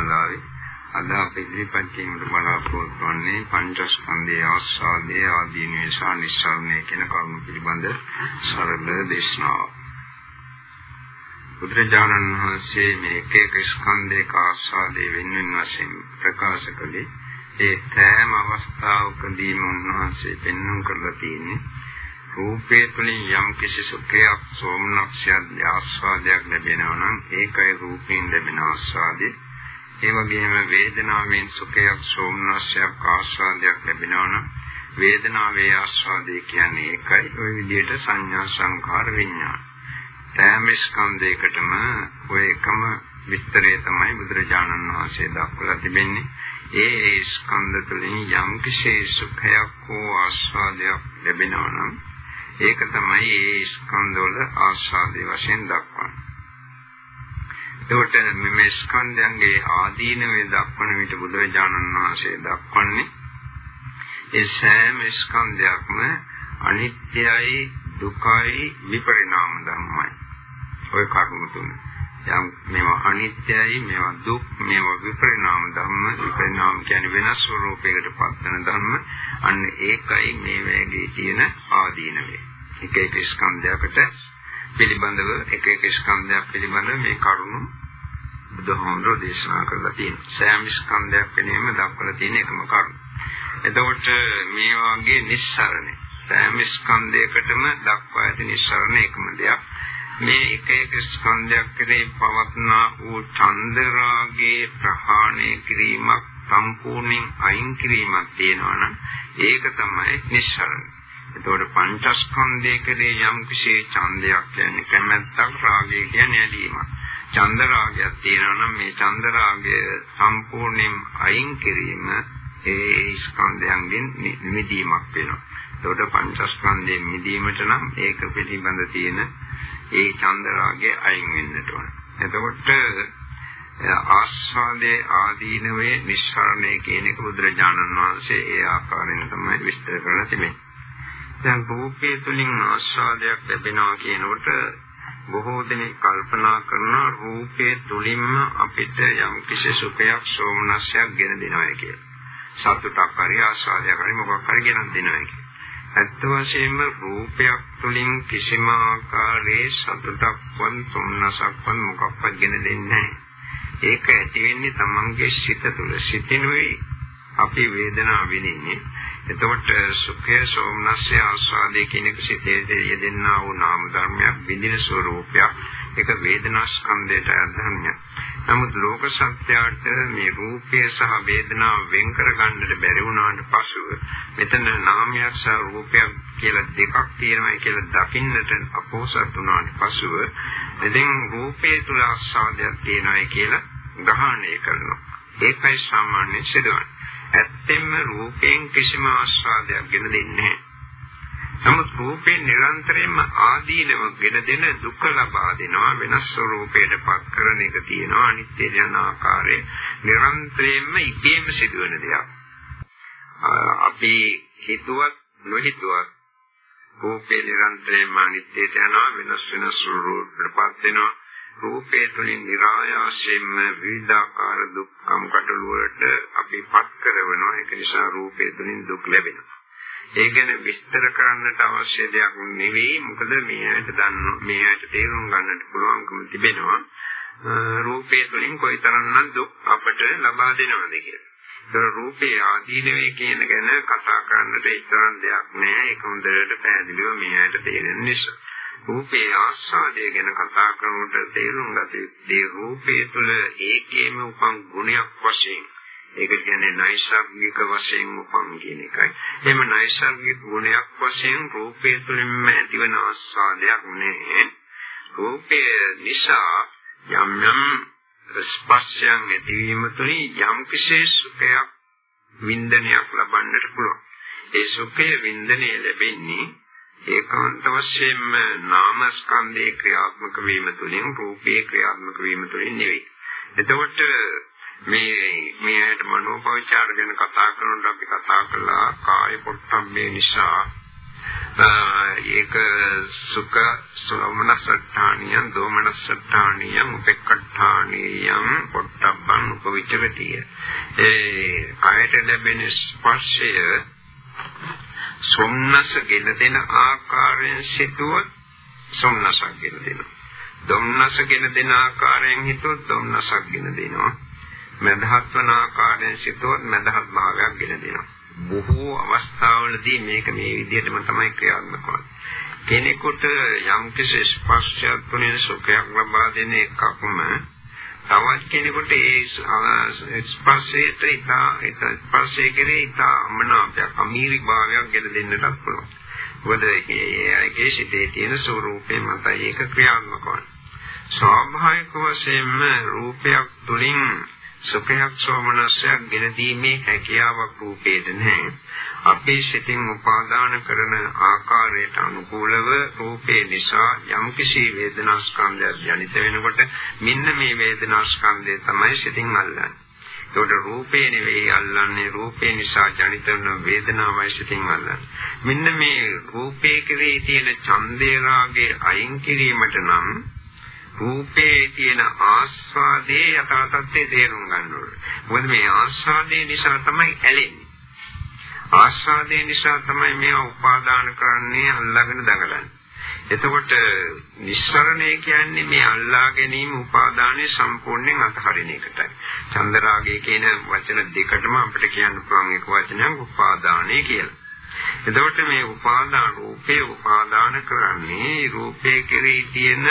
මාලාවේ අද අපි ඉදිරිපත් කිරීමට බලාපොරොත්තු වන්නේ පංචස්කන්ධයේ ආස්වාදයේ ආදීන නිසා නිස්සාරණය කියන කරුණු පිළිබඳ සරල දේශනාවක්. බුදුරජාණන් වහන්සේ මේ එක එක ස්කන්ධයක ආස්වාදයේ වෙනින් වශයෙන් ප්‍රකාශ කළේ ඒ සෑම අවස්ථාවකදීම උන්වහන්සේ පෙන්වන්න කරලා තියෙන්නේ රූපේ තුලින් යම් කිසි සුඛයක් සෝමනක්ෂයක් ආස්වාදයක් ලැබෙනවා නම් ඒකයි රූපයෙන් ලැබෙන ආස්වාදේ ඒ වගේම වේදනාවෙන් සුඛයක් සෝමනස්යක් ආස්වාදයක් ලැබෙනවා නම් වේදනාවේ ආස්වාදේ කියන්නේ ඒකයි. ওই විදිහට සංඥා සංකාර විඥාන. සෑම ස්කන්ධයකටම ඔය එකම විස්තරය තමයි බුදුරජාණන් වහන්සේ දක්වලා තිබෙන්නේ. ඒ ස්කන්ධ තුළින් යම් කිසි සුඛයක් හෝ ආස්වාදයක් ලැබෙනවා නම් ඒක තමයි ඒ ස්කන්ධවල ආස්වාදයේ වශයෙන් දක්වන්නේ. එතකොට මේ ස්කන්ධයන්ගේ ආදීනවේ දක්වන විට බුදුරජාණන් වහන්සේ දක්වන්නේ ඒ සෑම ස්කන්ධයක්ම අනිත්‍යයි දුකයි විපරිණාම ධර්මයි. ඔය කරුණු තුන. යම් මේවා අනිත්‍යයි මේවා දුක් මේවා විපරිණාම ධර්ම විපරිණාම කියන්නේ වෙනස් ස්වરૂපයකට පත්වන ධර්ම. අන්න ඒකයි මේ වේගයේ තියෙන ආදීනවේ. එක එක ස්කන්ධයකට පිළිබඳව එක එක ස්කන්ධයක් පිළිබඳව මේ කරුණු බුදුහාමුදුරෝ දේශනා කරලා තියෙනවා. සෑම ස්කන්ධයක් වෙනම දක්වලා තියෙන එකම කරුණ. එතකොට මේ වාගේ නිස්සරණය. සෑම ස්කන්ධයකටම දක්වා ඇති නිස්සරණ එකම දෙයක්. මේ එක එක ස්කන්ධයක් කෙරෙහි පවත්නා වූ චන්දරාගේ ප්‍රහාණය කිරීමක් සම්පූර්ණයෙන් අයින් කිරීමක් තියෙනවා නම් ඒක තමයි නිස්සරණ. එතකොට පංචස්කන්ධය කෙරේ යම් කිසි ඡන්දයක් කියන්නේ කැමැත්තක් රාගය කියන්නේ ඇලීමක්. ඡන්ද රාගයක් තියෙනවා නම් මේ ඡන්ද රාගය සම්පූර්ණයෙන් අයින් කිරීම ඒ ස්කන්ධයන්ගෙන් නිදීමක් වෙනවා. එතකොට පංචස්කන්ධයෙන් මිදීමට නම් ඒක පිළිබඳ තියෙන ඒ ඡන්ද රාගය අයින් වෙන්නට ඕන. එතකොට ආස්වාදයේ ආදීනවේ නිස්සාරණය කියන එක බුදුරජාණන් වහන්සේ ඒ ආකාරයෙන් තමයි විස්තර කරලා තිබෙන්නේ. දැන් රූපයේ තුලින් ආස්වාදයක් ලැබෙනවා කියනකොට බොහෝ දෙනෙක් කල්පනා කරන රූපයේ තුලින්ම අපිට යම් කිසි සුඛයක් සෝමනස්යක් ගෙන දෙනවා කියලා. සතුටක් හරි ආස්වාදයක් හරි මොකක් හරි ගෙනත් දෙනවා කියලා. ඇත්ත වශයෙන්ම රූපයක් තුලින් කිසිම ආකාරයේ සතුටක් වන් සෝමනසක් වන් මොකක්වත් ගෙන දෙන්නේ නැහැ. ඒක ඇති වෙන්නේ තමන්ගේ සිත තුළ. සිතිනුයි අපි වේදනාව විඳින්නේ. එතකොට සුඛය සෝමනස්ය ආස්වාදයේ කියන එක සිතේ යෙදෙනා වූ නාම ධර්මයක් විඳින ස්වરૂපයක් ඒක වේදනා ස්කන්ධයට අධර්මයක්. නමුත් ලෝක සත්‍යයට මේ රූපය සහ වේදනාව වෙන් කර ගන්නට බැරි වුණාට පසුව මෙතන නාමයක් සහ රූපයක් කියලා දෙකක් තියෙනවා කියලා දකින්නට අපෝසත් වුණාට පසුව ඉතින් රූපේ තුල ආස්වාදයක් තියෙනවා කියලා ග්‍රහණය කරනවා. ඒකයි සාමාන්‍ය සිදුවන්නේ. ඇත්තෙන්ම රූපයෙන් කිසිම ආස්වාදයක් ගෙන දෙන්නේ නැහැ. නමුත් රූපේ නිරන්තරයෙන්ම ආදීනව ගෙන දෙන දුක ලබා දෙනවා වෙනස් ස්වરૂපයකට පත් කරන එක තියෙනවා අනිත්‍ය යන ආකාරයේ නිරන්තරයෙන්ම ඉබේම සිදුවෙන දෙයක්. අපි හිතුවත් නොහිතුවත් රූපේ නිරන්තරයෙන්ම අනිත්‍යයට යනවා වෙනස් වෙනස් ස්වરૂපයකට පත් වෙනවා රූපය තුළින් નિરાයාසයෙන්ම විවිධාකාර දුක්ඛම් කටළු වලට අපිපත් කරනවා. ඒක නිසා රූපය තුළින් දුක් ලැබෙනවා. ඒ ගැන විස්තර කරන්නට අවශ්‍ය දෙයක් නෙවෙයි. මොකද මේ ඇයට දන්න මේ ඇයට තේරුම් ගන්නට පුළුවන්කම තිබෙනවා. රූපය තුළින් කොයිතරම්නම් දුක් අපට ලබා දෙනවද කියලා. ඒක රූපේ ආදීනවේ කියන ගැන කතා කරන්නට ඉතරම් දෙයක් නෑ ඒක හොඳට පැහැදිලිව මේ ඇයට තේරෙන නිසා. රූපේ ආස්වාදය ගැන කතා කරනකොට තේරුම් ගත යුත්තේ රූපයේ තුල ඒකේම උපන් ගුණයක් වශයෙන් ඒක කියන්නේ නෛසර්ගික වශයෙන් උපන් කියන එකයි. එහෙම නෛසර්ගික ගුණයක් වශයෙන් රූපයේ තුලින්ම ඇතිවන ආස්වාදයක් නෙවෙයි. රූපය නිසා යම් යම් ස්පර්ශයන් ඇතිවීම තුළින් යම් කිසි සුඛයක් වින්දනයක් ලබන්නට පුළුවන්. ඒ සුඛය වින්දනය ලැබෙන්නේ ඒකාන්ත වශයෙන්ම නාමස්කන්ධේ ක්‍රියාත්මක වීම තුළින් රූපේ ක්‍රියාත්මක වීම තුළින් නෙවෙයි. එතකොට මේ මේ ඇයට මනෝපවිචාර ගැන කතා කරනකොට අපි කතා කළා කාය පොට්ටම්බේ නිසා ඒක සුඛ සෝමනසට්ඨානියම් දෝමනසට්ඨානියම් උපෙක්ඛට්ඨානියම් පොට්ටබ්බං උපවිචරතිය ඒ කයට ලැබෙන ස්පර්ශය සොම්නස ගෙන දෙන ආකාරයෙන් සිටුවොත් සොම්නසක් ගෙන දෙනවා. දොම්නස ගෙන දෙන ආකාරයෙන් හිතුවොත් දොම්නසක් ගෙන දෙනවා. මදහත් වන ආකාරයෙන් සිටුවොත් මදහත් භාවයක් ගෙන දෙනවා. බොහෝ අවස්ථාවලදී මේක මේ විදිහටම තමයි ක්‍රියාත්මක වෙන්නේ. කෙනෙකුට යම් කිසි ස්පර්ශයක් තුළින් සුඛයක් ලබා දෙන එකක්ම තවත් කෙනෙකුට ඒ ස්පර්ශයට ඉතා ස්පර්ශය කෙරේ ඉතා අමනාපයක් අමීරි භාවයක් ගෙන දෙන්නටත් පුළුවන්. මොකද ඒකේ සිටේ තියෙන ස්වરૂපේ මතයි ඒක ක්‍රියාත්මක වන්නේ. ස්වාභාවික වශයෙන්ම රූපයක් තුළින් සුඛයක් සෝමනස්යක් ගෙන දීමේ හැකියාවක් රූපේද නැහැ. අපේ සිතින් උපාදාන කරන ආකාරයට අනුකූලව රූපේ නිසා යම්කිසි වේදනා ස්කන්ධයක් ජනිත වෙනකොට මෙන්න මේ වේදනා ස්කන්ධය තමයි සිතින් අල්ලන්නේ. ඒකට රූපේ නෙවෙයි අල්ලන්නේ රූපේ නිසා ජනිත වන වේදනාවයි සිතින් අල්ලන්නේ. මෙන්න මේ රූපේ කෙරෙහි තියෙන ඡන්දේ රාගේ අයින් කිරීමට නම් රූපේ තියෙන ආස්වාදයේ යථා තත්ත්වය තේරුම් ගන්න ඕනේ. මොකද මේ ආස්වාදයේ නිසා තමයි ඇලෙන්නේ. ආස්වාදයේ නිසා තමයි මේවා උපාදාන කරන්නේ අල්ලාගෙන දඟලන්නේ. එතකොට නිස්සරණය කියන්නේ මේ අල්ලා ගැනීම උපාදානයේ සම්පූර්ණයෙන් අතහරින එකටයි. චන්දරාගය කියන වචන දෙකටම අපිට කියන්න පුළුවන් එක වචනයක් උපාදානය කියලා. එතකොට මේ උපාදාන රූපේ උපාදාන කරන්නේ රූපේ කෙරෙහි තියෙන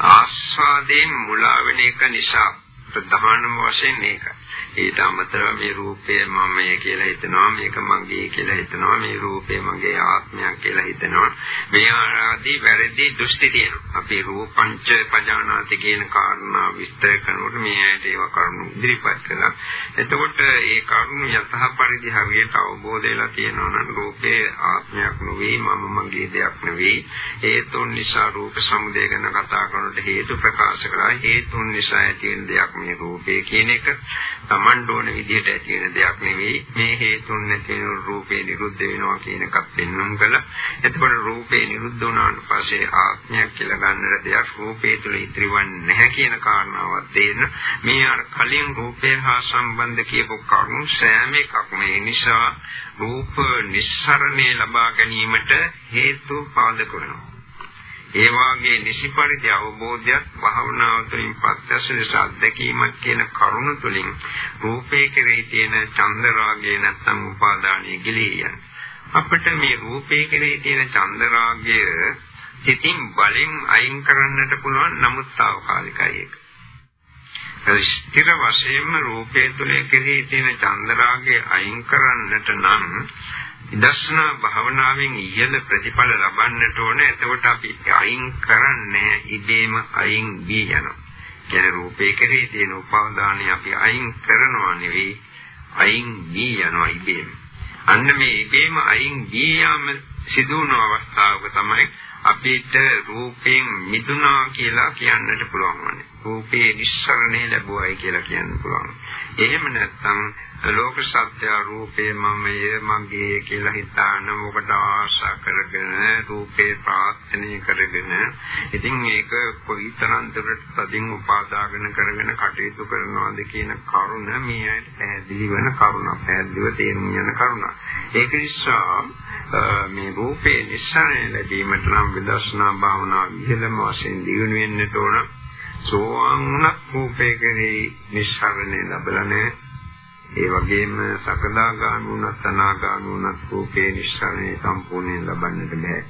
ආස්වාදයෙන් මුලා වෙන එක නිසා ප්‍රධානම වශයෙන් මේකයි. ඊට අමතරව මේ රූපය මමය කියලා හිතනවා මේක මගේ කියලා හිතනවා මේ රූපය මගේ ආත්මයක් කියලා හිතනවා. මේ ආදී වැරදි දෘෂ්ටි තියෙනවා. අපි රූපංච පජානාති කියන කාරණා විස්තර කරනකොට මේ ඇයට ඒව කරුණු ඉදිරිපත් කළා. එතකොට ඒ කරුණු යතහ පරිදි හරියට අවබෝධ වෙලා තියෙනවා නම් රූපේ ආත්මයක් නෙවෙයි මම මගේ දෙයක් නෙවෙයි. හේතුන් නිසා රූප සමුදය ගැන කතා කරනකොට හේතු ප්‍රකාශ කරා හේතුන් නිසා ඇති වෙන දෙයක් මේ රූපේ කියන එක. Taman ඕන විදිහට ඇති වෙන දෙයක් නෙවෙයි මේ හේතුන් නැති වෙන රූපේ නිරුද්ධ වෙනවා කියන එකත් පෙන්වන්න කළා. එතකොට රූපේ නිරුද්ධ වුණාට පස්සේ ආත්මයක් කියලා ගන්නට දෙයක් රූපේ තුල ඉතිරිවන්නේ නැහැ කියන කාරණාවත් තේරෙන. මේ අර කලින් රූපේ හා සම්බන්ධ කියපු කරුණු සෑම එකක්ම ඒ නිසා රූප නිස්සරණය ලබා ගැනීමට හේතු පාදක වෙනවා. ඒ වාගේ නිසි පරිදි අවබෝධයක් භාවනාව තුළින් පත්‍යස ලෙස අත්දැකීමක් කියන කරුණ තුළින් රූපේ කෙරෙහි තියෙන චන්ද රාගය නැත්නම් උපාදානය ගිලී අපිට මේ රූපේ කෙරෙහි තියෙන චන්ද රාගය සිතින් බලෙන් අයින් කරන්නට පුළුවන් නමුත් తాවකාලිකයි ඒක. ස්ථිර වශයෙන්ම රූපය තුළ කෙරෙහි තියෙන චන්ද රාගය අයින් කරන්නට නම් විදර්ශනා භාවනාවෙන් ඉහළ ප්‍රතිඵල ලබන්නට ඕන. එතකොට අපි අයින් කරන්නේ ඉබේම අයින් වී යනවා. කියන රූපේ කෙරෙහි තියෙන උපාදානය අපි අයින් කරනවා නෙවෙයි අයින් වී යනවා ඉබේම. අන්න මේ ඉබේම අයින් වී යාම සිදු වුණ අවස්ථාවක තමයි අපිට රූපයෙන් මිදුණා කියලා කියන්නට පුළුවන් වන්නේ. රූපේ නිස්සරණය ලැබුවයි කියලා කියන්න පුළුවන්. එහෙම නැත්නම් ලෝක සත්‍ය රූපේ මමය මගේ කියලා හිතාන මොකට ආශා කරගෙන රූපේ ප්‍රාර්ථනා කරගෙන ඉතින් මේක කොයිතරම් දුරට තදින් උපාදාගෙන කරගෙන කටයුතු කරනවද කියන කරුණ මේ ඇයිට පැහැදිලි වෙන කරුණ පැහැදිලිව තේරුම් යන කරුණ. ඒක නිසා මේ රූපේ නිස්සාරණ ලැබීමට නම් විදර්ශනා භාවනා ඉහළම වශයෙන් දියුණු වෙන්නට ඕන. සෝවාන් වුණත් රූපේ කෙරෙහි නිස්සාරණය ලැබලා නැහැ. ඒ වගේම සකදාගාමී වුණත් අනාගාමී වුණත් රූපේ නිස්සරණය සම්පූර්ණයෙන් ලබන්නට බෑ.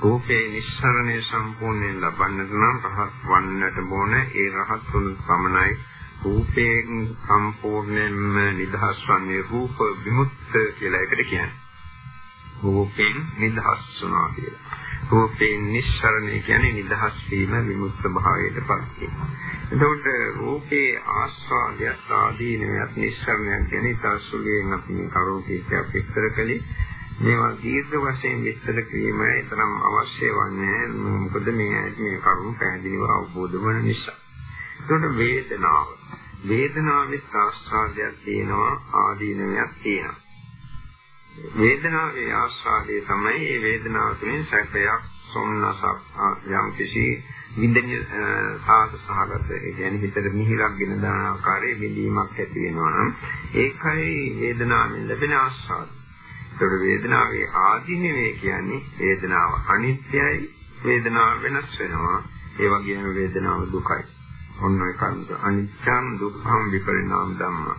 රූපේ නිස්සරණය සම්පූර්ණයෙන් ලබන්නට නම් රහත් වන්නට ඕන. ඒ රහත් වුණු පමණයි රූපයෙන් සම්පූර්ණයෙන්ම නිදහස් වන්නේ රූප විමුක්ත කියලා එකට කියන්නේ. රූපයෙන් නිදහස් වුණා කියලා. රූපයෙන් නිස්සරණය කියන්නේ නිදහස් වීම විමුක්ත භාවයට පත් වීම. එතකොට රූපේ ආස්වාදයක් ආදීනයක් නිස්සරණයක් ගැන ඉතාසුලියෙන් අපි මේ කරුණු කීපයක් විස්තර කළේ. මේවා දීර්ඝ වශයෙන් විස්තර කිරීම තරම් අවශ්‍ය වන්නේ මොකද මේ මේ කරුණු පැහැදිලිව අවබෝධ වන නිසා. එතකොට වේදනාව වේදනාවේ ආස්වාදයක් තියෙනවා ආදීනයක් තියෙනවා. වේදනාවේ ආස්වාදයේ තමයි මේ වේදනාව තුළින් සැපයක් සොම්නසක් යම් කිසි විඳින සාස සහගත ඒ කියන්නේ හිතට මිහිරක් ගෙන දාන ආකාරයේ විඳීමක් ඇති වෙනවා නම් ඒකයි වේදනාවෙන් ලැබෙන ආස්වාද. ඒක වේදනාවේ ආධිනවේ කියන්නේ වේදනාව අනිත්‍යයි වේදනාව වෙනස් වෙනවා. ඒ වගේම වේදනාව දුකයි. ඔන්න ඔය කන්ද අනිච්චං දුක්ඛං විපරිණාම ධම්මා.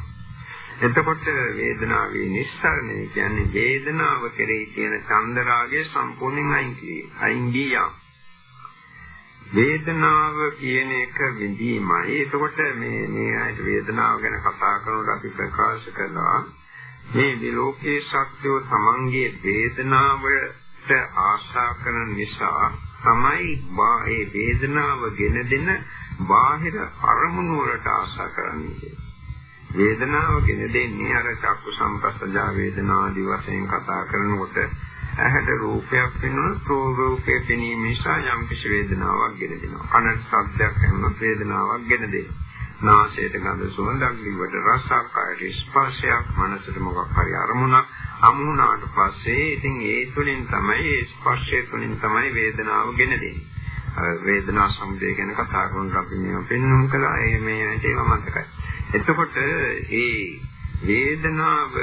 එතකොට වේදනාවේ නිස්සරණය කියන්නේ වේදනාව කෙරෙහි තියෙන චන්දරාගය සම්පූර්ණයෙන් අයින් කිරීම. අයින් ගියා. වේදනාව කියන එක විඳීමයි. එතකොට මේ මේ ආයත වේදනාව ගැන කතා කරනකොට අපි ප්‍රකාශ කළා මේ විලෝකයේ ශක්තිය තමන්ගේ වේදනාවට ආශා කරන නිසා තමයි ඒ වේදනාව ගෙන දෙන බාහිර අරමුණු වලට ආශා කරන්නේ. වේදනාව ගෙන දෙන්නේ අර චක්කු සම්පස්සජා වේදනා ආදි වශයෙන් කතා කරනකොට ඇහැට රූපයක් වෙනවා රූපයේ පෙනීම නිසා යම් කිසි වේදනාවක් ගෙන දෙනවා. කනට ශබ්දයක් ඇහුනොත් වේදනාවක් ගෙන දෙනවා. නාසයට ගඳ සුවඳක් දිවට රසක් කායට ස්පර්ශයක් මනසට මොකක් හරි අරමුණක් අමුණාට පස්සේ ඉතින් ඒ තුලින් තමයි ඒ ස්පර්ශය තුලින් තමයි වේදනාව ගෙන දෙන්නේ වේදනා සමුදය ගැන කතා කරනකොට අපි මේව පෙන්වමු කළා ඒ මේ ඒක මතකයි එතකොට ඒ වේදනාව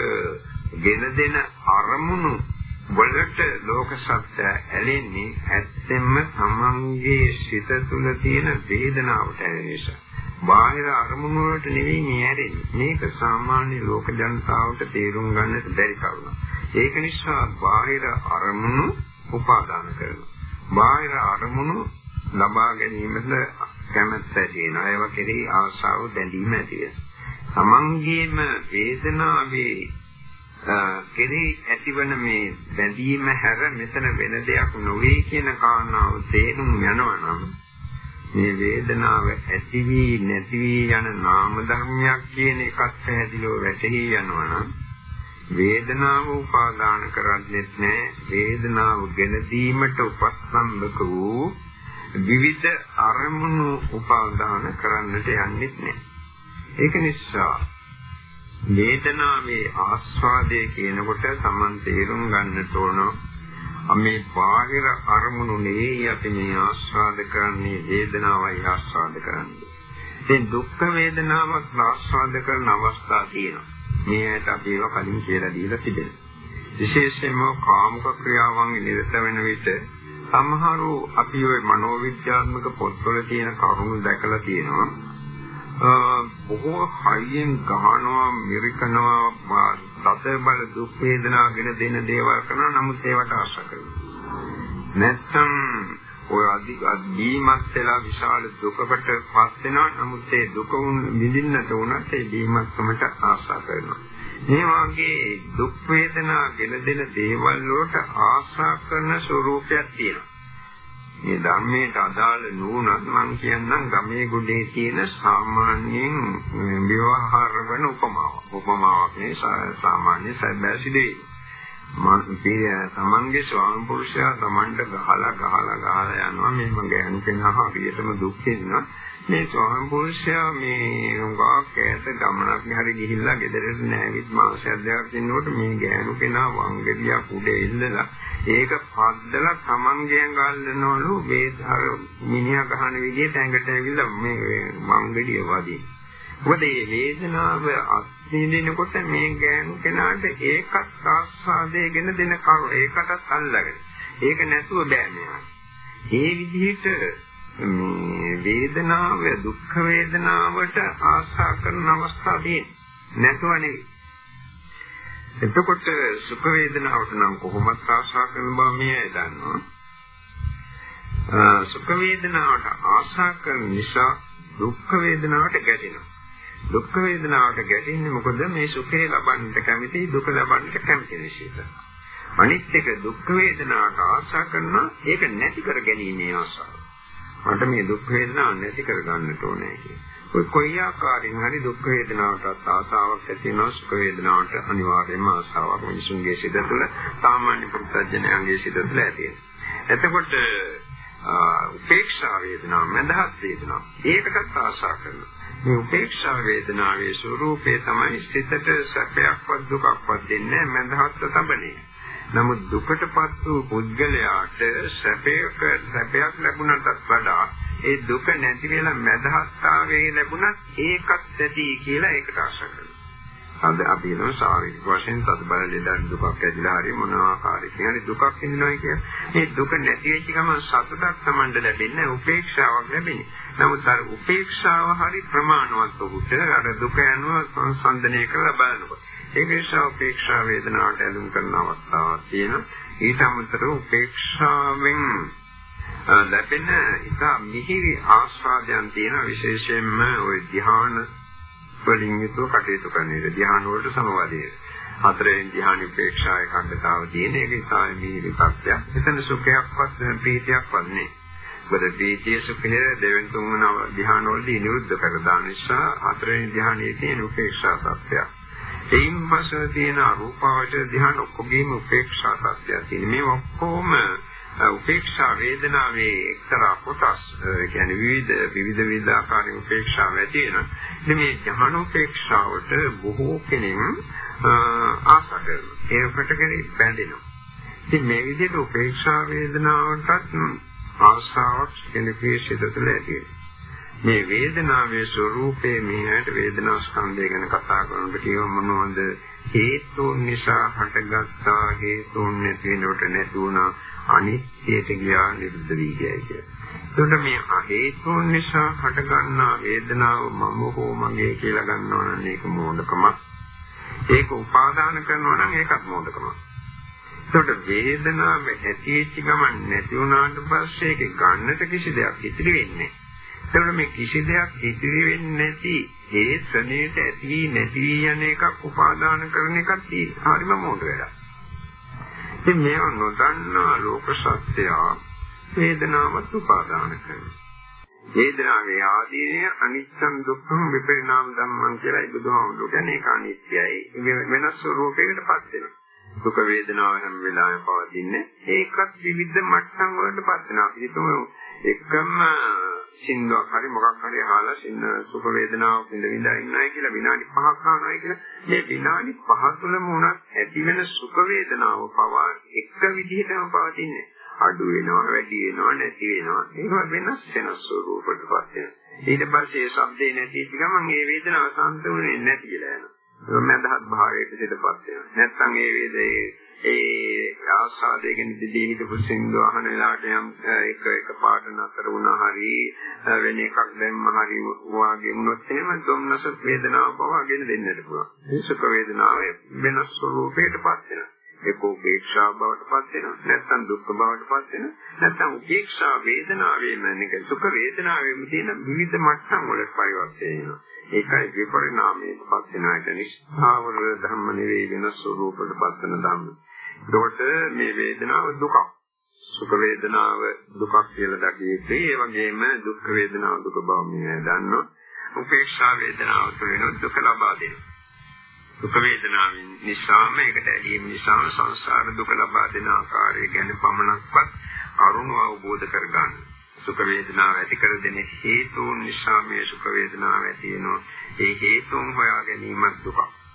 ගෙන දෙන අරමුණු වලට ලෝක සත්‍ය ඇලෙන්නේ ඇත්තෙන්ම තමන්ගේ සිත තුළ තියෙන වේදනාවට ඇලෙන නිසා බාහිර අරමුණු වලට නෙවෙයි මේ ඇරෙන්නේ. මේක සාමාන්‍ය ලෝක ජනතාවට තේරුම් ගන්නට බැරි කරුණක්. ඒක නිසා බාහිර අරමුණු උපාදාන කරනවා. බාහිර අරමුණු ලබා ගැනීමට කැමැත්ත තියෙන අයව කෙරෙහි ආශාව බැඳීම ඇති වෙනවා. තමන්ගේම වේදනාවේ කෙරෙහි ඇතිවන මේ බැඳීම හැර මෙතන වෙන දෙයක් නොවේ කියන කාරණාව තේරුම් යනවා නම් මේ වේදනාව ඇති වී නැති වී යන නාම ධර්මයක් කියන එකත් පැහැදිලිව වැටහි යනවා නම් වේදනාව උපාදාන කරන්නේත් නැහැ වේදනාව ගෙන දීමට උපස්තම්භක වූ විවිධ අරමුණු උපාදාන කරන්නට යන්නේත් නැහැ ඒක නිසා වේදනාවේ ආස්වාදය කියනකොට Taman තේරුම් ගන්නට ඕන මේ බාහිර අරමුණු නෙවෙයි අපි මේ ආස්වාද කරන්නේ වේදනාවයි ආස්වාද කරන්නේ. දැන් දුක් වේදනාවක් ආස්වාද කරන අවස්ථා තියෙනවා. මේ ඇයට අපි ඒවා කලින් කියලා දීලා තිබෙනවා. විශේෂයෙන්ම කාමක ක්‍රියාවන් නිරත වෙන විට සමහරු අපි ওই මනෝවිද්‍යාත්මක පොත්වල තියෙන කරුණු දැකලා තියෙනවා. බොහෝ හයියෙන් ගහනවා මිරිකනවා සතර බල දුක් වේදනා ගැන දෙන දේවල් කරනවා. නමුත් ඒවට ආශා කරනවා. නැත්නම් ඔය අධික දීමත් වෙලා විශාල දුකකට පස් වෙනවා. නමුත් ඒ දුක විඳින්නට උනත් ඒ දීමත්කමට ආශා කරනවා. මේ වාගේ දුක් වේදනා ගෙන දෙන දේවල් වලට ආශා කරන ස්වરૂපයක් තියෙනවා මේ ධර්මයට අදාළ නුනත් මම කියන්නම් ගමේ ගොඩේ තියෙන සාමාන්‍යයෙන් විවහාර වෙන උපමාවක්. උපමාවක් නේ සාමාන්‍ය සැබෑ සිදුවේ. මම තමන්ගේ ස්වාම පුරුෂයා තමන්ට ගහලා ගහලා ගහලා යනවා මේම ගෑනු කෙනා හරියටම දුක් වෙනවා. මේ ස්වාම පුරුෂයා මේ උගාක් ඈත ගමනක් හරි ගිහිල්ලා ගෙදරට නැවිත් මාසයක් දෙකක් ඉන්නකොට මේ ගෑනු කෙනා වංගෙඩියක් උඩ ඉල්ලලා ඒක පද්දලා තමන්ගෙන් ගන්නවලු මේ අර මිනිහා ගහන විදිහට ඇඟට ඇවිල්ලා මේ මංගඩිය වදී. මොකද මේ වේදනාව අත්විඳිනකොට මේ ගෑනු කෙනාට ඒකත් ආස්වාදයෙන් දෙන කරු ඒකටත් අල්ලගෙන. ඒක නැතුව බෑ මෙයා. ඒ විදිහට මේ වේදනාව දුක් වේදනාවට ආශා කරන අවස්ථාවේ නැතුව නෙවෙයි. එතකොට සුඛ වේදනාවට නම් කොහොමත් ආශා කරන බව මේ අය දන්නවා. සුඛ වේදනාවට ආශා කරන නිසා දුක් වේදනාවට ගැටෙනවා. දුක් වේදනාවට ගැටෙන්නේ මොකද මේ සුඛය ලබන්නට කැමති දුක ලබන්නට කැමති නිසා. අනිත් එක දුක් වේදනාවට ආශා කරනවා ඒක නැති කර ගැනීමේ ආශාව. මට මේ දුක් වේදනාව නැති කර ගන්නට ඕනේ කියලා. ඔය කොයි ආකාරයෙන් හරි දුක් වේදනාවටත් ආසාවක් ඇති වෙනවා සුඛ වේදනාවට අනිවාර්යයෙන්ම ආසාවක් මිනිසුන්ගේ සිත තුළ සාමාන්‍ය පුරුතඥයන්ගේ සිත තුළ ඇති එතකොට උපේක්ෂා වේදනාව මඳහත් වේදනාව ඒකටත් ආශා කරනවා මේ උපේක්ෂා වේදනාවේ ස්වરૂපය තමයි සිතට සැපයක්වත් දුකක්වත් දෙන්නේ මඳහත්ව තබනේ. නමුත් දුකටපත් වූ පුද්ගලයාට සැපයක සැපයක් ලැබුණටත් වඩා ඒ දුක නැති වෙලා මදහත්තාවේ ලැබුණත් ඒකත් ඇති කියලා ඒකට ආශා කරනවා. අද අපි නෝ ශාරීරික වශයෙන් සතබල ලෙඩන් දුකක් ඇතිලා හරි මොන ආකාරයකින් හරි දුකක් විඳිනවා කියන මේ දුක නැති වෙච්ච ගමන් සතුටක් Tamanda ලැබෙන්නේ උපේක්ෂාවක් ලැබෙන්නේ. නමුත් අර උපේක්ෂාව හරි ප්‍රමාණවත් වුට අර දුක යනවා සංසන්දනය කරලා බලනකොට ඒක නිසා උපේක්ෂා වේදනාවට ඇලුම් කරන අවස්ථාවක් තියෙනවා. ඊට අමතරව උපේක්ෂාවෙන් ලැබෙන එක මිහිරි ආස්වාදයන් තියෙන විශේෂයෙන්ම ওই ධ්‍යාන වලින් යුතුව කටයුතු කරන එක ධ්‍යාන වලට සමවදයේ. හතරෙන් ධ්‍යාන උපේක්ෂාවේ කණ්ඩතාව තියෙන එක නිසා මිහිරි තත්ත්වයක්. එතන සුඛයක්වත් ප්‍රීතියක්වත් නෙවෙයි. මොකද ප්‍රීතිය සුඛය දෙවෙනි තුන්වන ධ්‍යාන වලදී නිරුද්ධ කර දාන නිසා හතරෙන් ධ්‍යානයේ තියෙන උපේක්ෂා තත්ත්වයක්. එයින් පස්සේ තියෙන අරූපාවචර ධ්‍යාන ඔක්කොගේම උපේක්ෂා සත්‍යය තියෙන මේ ඔක්කොම උපේක්ෂා වේදනාවේ එක්තරා කොටස් ඒ කියන්නේ විවිධ විවිධ විවිධ ආකාරයේ උපේක්ෂා ඇති වෙන. ඉතින් මේ ධ්‍යාන උපේක්ෂාවට බොහෝ කෙනෙක් ආසා කරනවා. ඒකට කෙනෙක් බැඳෙනවා. ඉතින් මේ විදිහට උපේක්ෂා වේදනාවටත් ආසාවක් කෙනෙකුගේ සිත තුළ ඇති වෙනවා. මේ වේදනාවේ ස්වરૂපේ මෙහාට වේදනා ස්කන්ධය ගැන කතා කරනකොට කියව මොනවද හේතුන් නිසා හටගත්තා හේතුන් නැති වෙනකොට නැති වුණා අනිත්‍යයට ගියා නිරුද්ධ වී ගියයි කිය. එතකොට මේ හේතුන් නිසා හටගන්නා වේදනාව මම හෝ මගේ කියලා ගන්නවා නම් ඒක මෝඩකමක්. ඒක උපාදාන කරනවා නම් ඒකත් මෝඩකමක්. එතකොට වේදනාව ඇතිවෙච්ච ගමන් නැති වුණාට පස්සේ ඒක ගන්නට කිසි දෙයක් ඉතිරි වෙන්නේ නැහැ. එතකොට මේ කිසි දෙයක් ඉතිරි වෙන්නේ නැති ඒ ශ්‍රණයට ඇති නැති යන එකක් උපාදාන කරන එකත් හරිම මොඩ වැඩක්. ඉතින් මේව නොදන්නා ලෝක සත්‍යය වේදනාවත් උපාදාන කරනවා. වේදනාවේ ආදීනය අනිත්‍යං දුක්ඛං විපරිණාම ධම්මං කියලායි බුදුහාමුදුරුවෝ කියන්නේ ඒක අනිත්‍යයි. වෙනස් ස්වરૂපයකටපත් වෙනවා. දුක වේදනාව හැම වෙලාවෙම පවතින්නේ. ඒකත් විවිධ මට්ටම් වලටපත් වෙනවා. අපි හිතමු එකම සින්දුවක් හරි මොකක් හරි අහලා සින්න සුඛ වේදනාවක් විඳ විඳ ඉන්නයි කියලා විනාඩි 5ක් අහනයි කියලා. මේ විනාඩි 5 තුළම උනත් ඇති වෙන සුඛ වේදනාව පවා එක විදිහටම පවතින්නේ. අඩු වෙනවා වැඩි වෙනවා නැති වෙනවා. ඒක වෙනස් වෙනස් ස්වරූපයකටපත් වෙනවා. ඊට පස්සේ ඒ ශබ්දේ නැති ගමන් ඒ වේදනාව සම්පූර්ණයෙන් නැති කියලා යනවා. මඳහත් භාවයට සිටපත් වෙනවා. නැත්නම් ඒ වේදේ ඒ ආස්වාදයෙන් දිදී හිටපු සින්දු අහන වෙලාවට යම් එක එක පාට නතර වුණා හරි වෙන එකක් දැම්ම හරි වාගේ වුණොත් එහෙම දුම්නස වේදනාව පවාගෙන දෙන්නට පුළුවන්. මේ සුඛ වේදනාව වෙනස් ස්වરૂපයකටපත් වෙනවා. ඒක උපේක්ෂා බවටපත් වෙනවා. නැත්නම් දුක්ඛ බවටපත් වෙනවා. නැත්නම් උපේක්ෂා වේදනාවේම නික සුඛ වේදනාවේම තියෙන විවිධ මට්ටම් වලට පරිවර්තනය වෙනවා. ඒකයි විපරිණාමයට පත් වෙන එක නිස්සාවර ධම්ම නෙවෙයි වෙනස් ස්වરૂපයකට පත් වෙන ධම්ම. එතකොට මේ වේදනාව දුකක්. සුඛ වේදනාව දුකක් කියලා දකින්නේ ඒ වගේම දුක් වේදනාව දුක බව මේ දන්නවා. උපේක්ෂා වේදනාව තුළින් දුක ලබා දෙනවා. දුක වේදනාවෙන් නිසාම ඒකට ඇලීම නිසාම සංසාර දුක ලබා දෙන ආකාරය ගැන පමණක්වත් කරුණ අවබෝධ කරගන්න. සුඛ වේදනාව ඇති කර දෙන හේතුන් නිසා මේ සුඛ වේදනාව ඇති වෙනවා. ඒ හේතුන් හොයා ගැනීමත් දුකක්.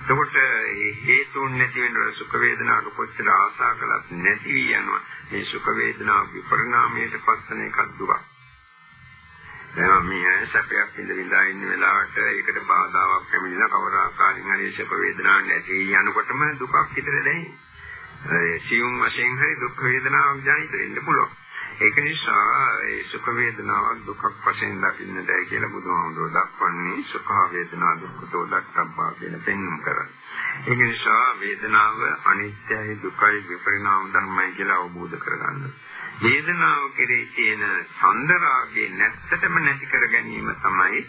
එතකොට මේ හේතුන් නැති වෙන සුඛ වේදනාවට කොච්චර ආසා කළත් නැති වී යනවා. මේ සුඛ වේදනාව විපරිණාමයට පස්සන එකක් දුක. දැන් මේ සැපයක් විඳ විඳා ඉන්න වෙලාවට ඒකට බාධාවක් පැමිණිලා කවර ආකාරයෙන් හරි සැප වේදනාවක් නැති යනකොටම දුකක් හිතට දැනෙනවා. ඒ සියුම් වශයෙන් හරි දුක් වේදනාවක් ජනිත වෙන්න පුළුවන්. ඒක නිසා ඒ සුඛ වේදනාවක් දුකක් වශයෙන් දකින්නටයි කියලා බුදුහාමුදුරුවෝ දක්වන්නේ සුඛ වේදනා දුක්ඛතෝ දක්ඛම්පා කියන පෙන්වුම් කරන්නේ. ඒක නිසා වේදනාව අනිත්‍යයි දුකයි විපරිණාම ධර්මයි කියලා අවබෝධ කරගන්න. වේදනාව කෙරෙහි තියෙන සඳරාගේ නැත්තටම නැති කර ගැනීම තමයි